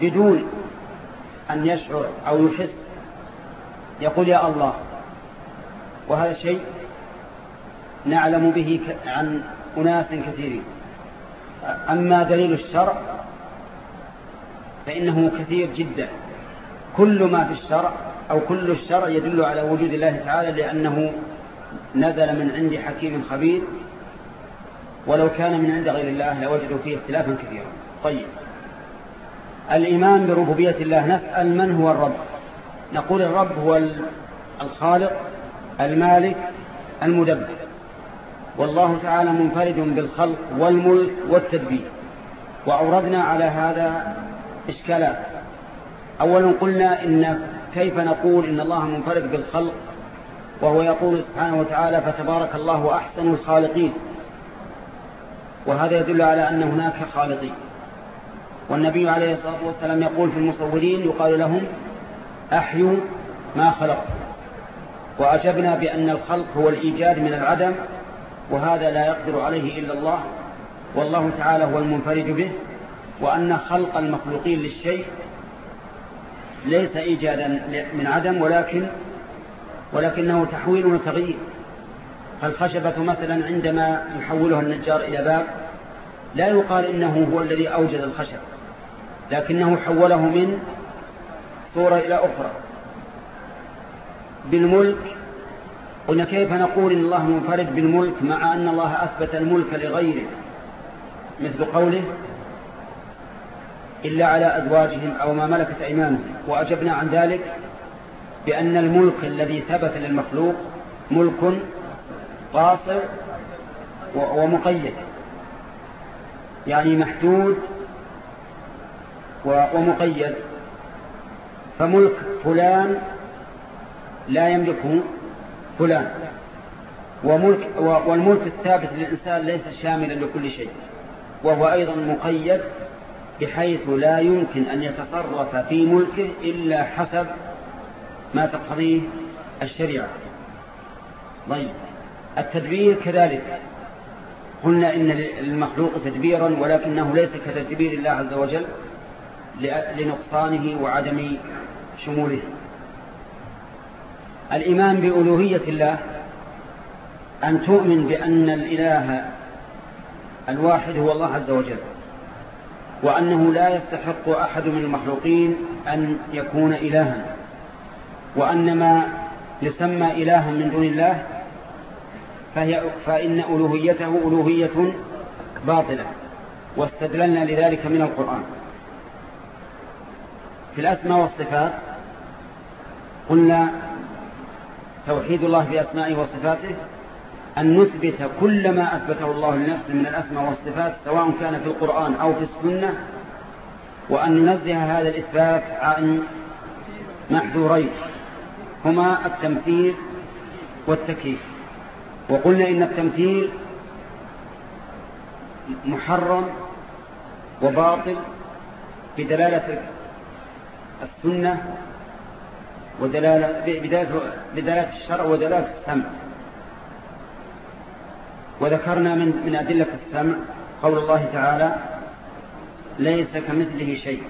بدون أن يشعر أو يحس يقول يا الله وهذا شيء نعلم به عن أناس كثيرين. أما دليل الشرع فإنه كثير جدا. كل ما في الشرع أو كل الشرع يدل على وجود الله تعالى لأنه نزل من عند حكيم خبير ولو كان من عند غير الله لوجدوا فيه اختلافا كثيرا. طيب. الإيمان بربوبية الله نسأل من هو الرب؟ نقول الرب هو الخالق المالك المدبر. والله تعالى منفرد بالخلق والملك والتدبير. وأوردنا على هذا إشكالات. أولا قلنا إن كيف نقول إن الله منفرد بالخلق وهو يقول سبحانه وتعالى فتبارك الله أحسن الخالقين. وهذا يدل على أن هناك خالقين. والنبي عليه الصلاة والسلام يقول في المصورين يقال لهم أحيوا ما خلق وأجبنا بأن الخلق هو الإيجاد من العدم وهذا لا يقدر عليه إلا الله والله تعالى هو المنفرد به. وأن خلق المخلوقين للشيء ليس إيجادا من عدم ولكن ولكنه تحويل وتغيير. فالخشبة مثلا عندما يحولها النجار إلى باب لا يقال إنه هو الذي أوجد الخشب لكنه حوله من صورة إلى أخرى. بالملك قلنا كيف نقول إن الله منفرد بالملك مع أن الله أثبت الملك لغيره؟ مثل قوله إلا على أزواجهم أو ما ملكت أيمانهم. وأجبنا عن ذلك بأن الملك الذي ثبت للمخلوق ملك قاصر ومقيد يعني محدود ومقيد. فملك فلان لا يملكه فلان وملك والملك الثابت للإنسان ليس شاملا لكل شيء وهو أيضا مقيد بحيث لا يمكن أن يتصرف في ملكه إلا حسب ما تقتضيه الشريعة. طيب التدبير كذلك. قلنا إن للمخلوق تدبيرا ولكنه ليس كتدبير الله عز وجل لنقصانه وعدم شموله. الإيمان بألوهية الله أن تؤمن بأن الإله الواحد هو الله عز وجل وأنه لا يستحق أحد من المخلوقين أن يكون إلها. وأن ما يسمى إلها من دون الله فهي فإن ألوهيته ألوهية باطلة واستدللنا لذلك من القرآن. في الأسماء والصفات قلنا توحيد الله بأسمائه وصفاته أن نثبت كل ما أثبته الله لنفسه من الأسماء والصفات سواء كان في القرآن أو في السنة وأن ننزه هذا الإثبات عن محذورين. هما التمثيل والتكييف. وقلنا إن التمثيل محرم وباطل بدلالة السنة ودلالة بدلالة الشرع ودلالة السمع. وذكرنا من من أدلة السمع قول الله تعالى ليس كمثله شيء.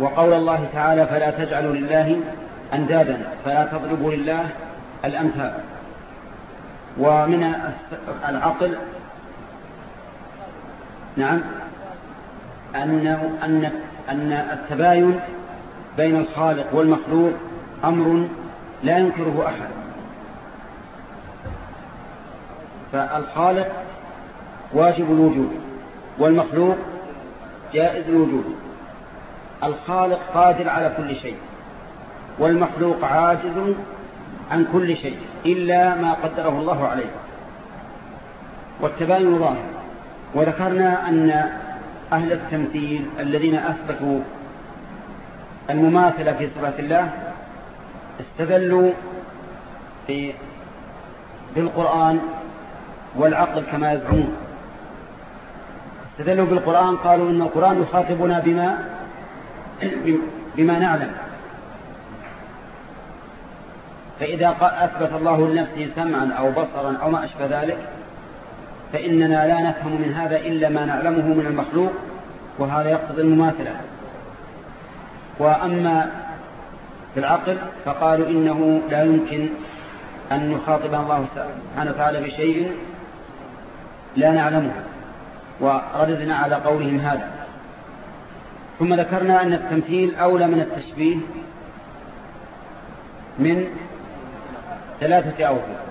وقول الله تعالى فلا تجعلوا لله أندادا فلا تضربوا لله الأمثال. ومن العقل نعم أن أن أن التباين بين الخالق والمخلوق أمر لا ينكره أحد. فالخالق واجب الوجود والمخلوق جائز الوجود. الخالق قادر على كل شيء. والمخلوق عاجز عن كل شيء إلا ما قدره الله عليه. والتباين ظاهر. وذكرنا أن أهل التمثيل الذين أثبتوا المماثلة في صفات الله استدلوا في بالقرآن والعقل كما يزعمون. استدلوا بالقرآن قالوا إن القرآن يخاطبنا بما <clears throat> بما نعلم. فإذا أثبت الله لنفسه سمعا أو بصرا أو ما أشبه ذلك فإننا لا نفهم من هذا إلا ما نعلمه من المخلوق وهذا يقتضي المماثلة. وأما في العقل فقالوا إنه لا يمكن أن يخاطب الله سبحانه وتعالى بشيء لا نعلمه ورددنا على قولهم هذا. ثم ذكرنا أن التمثيل أولى من التشبيه من ثلاثة أوجه.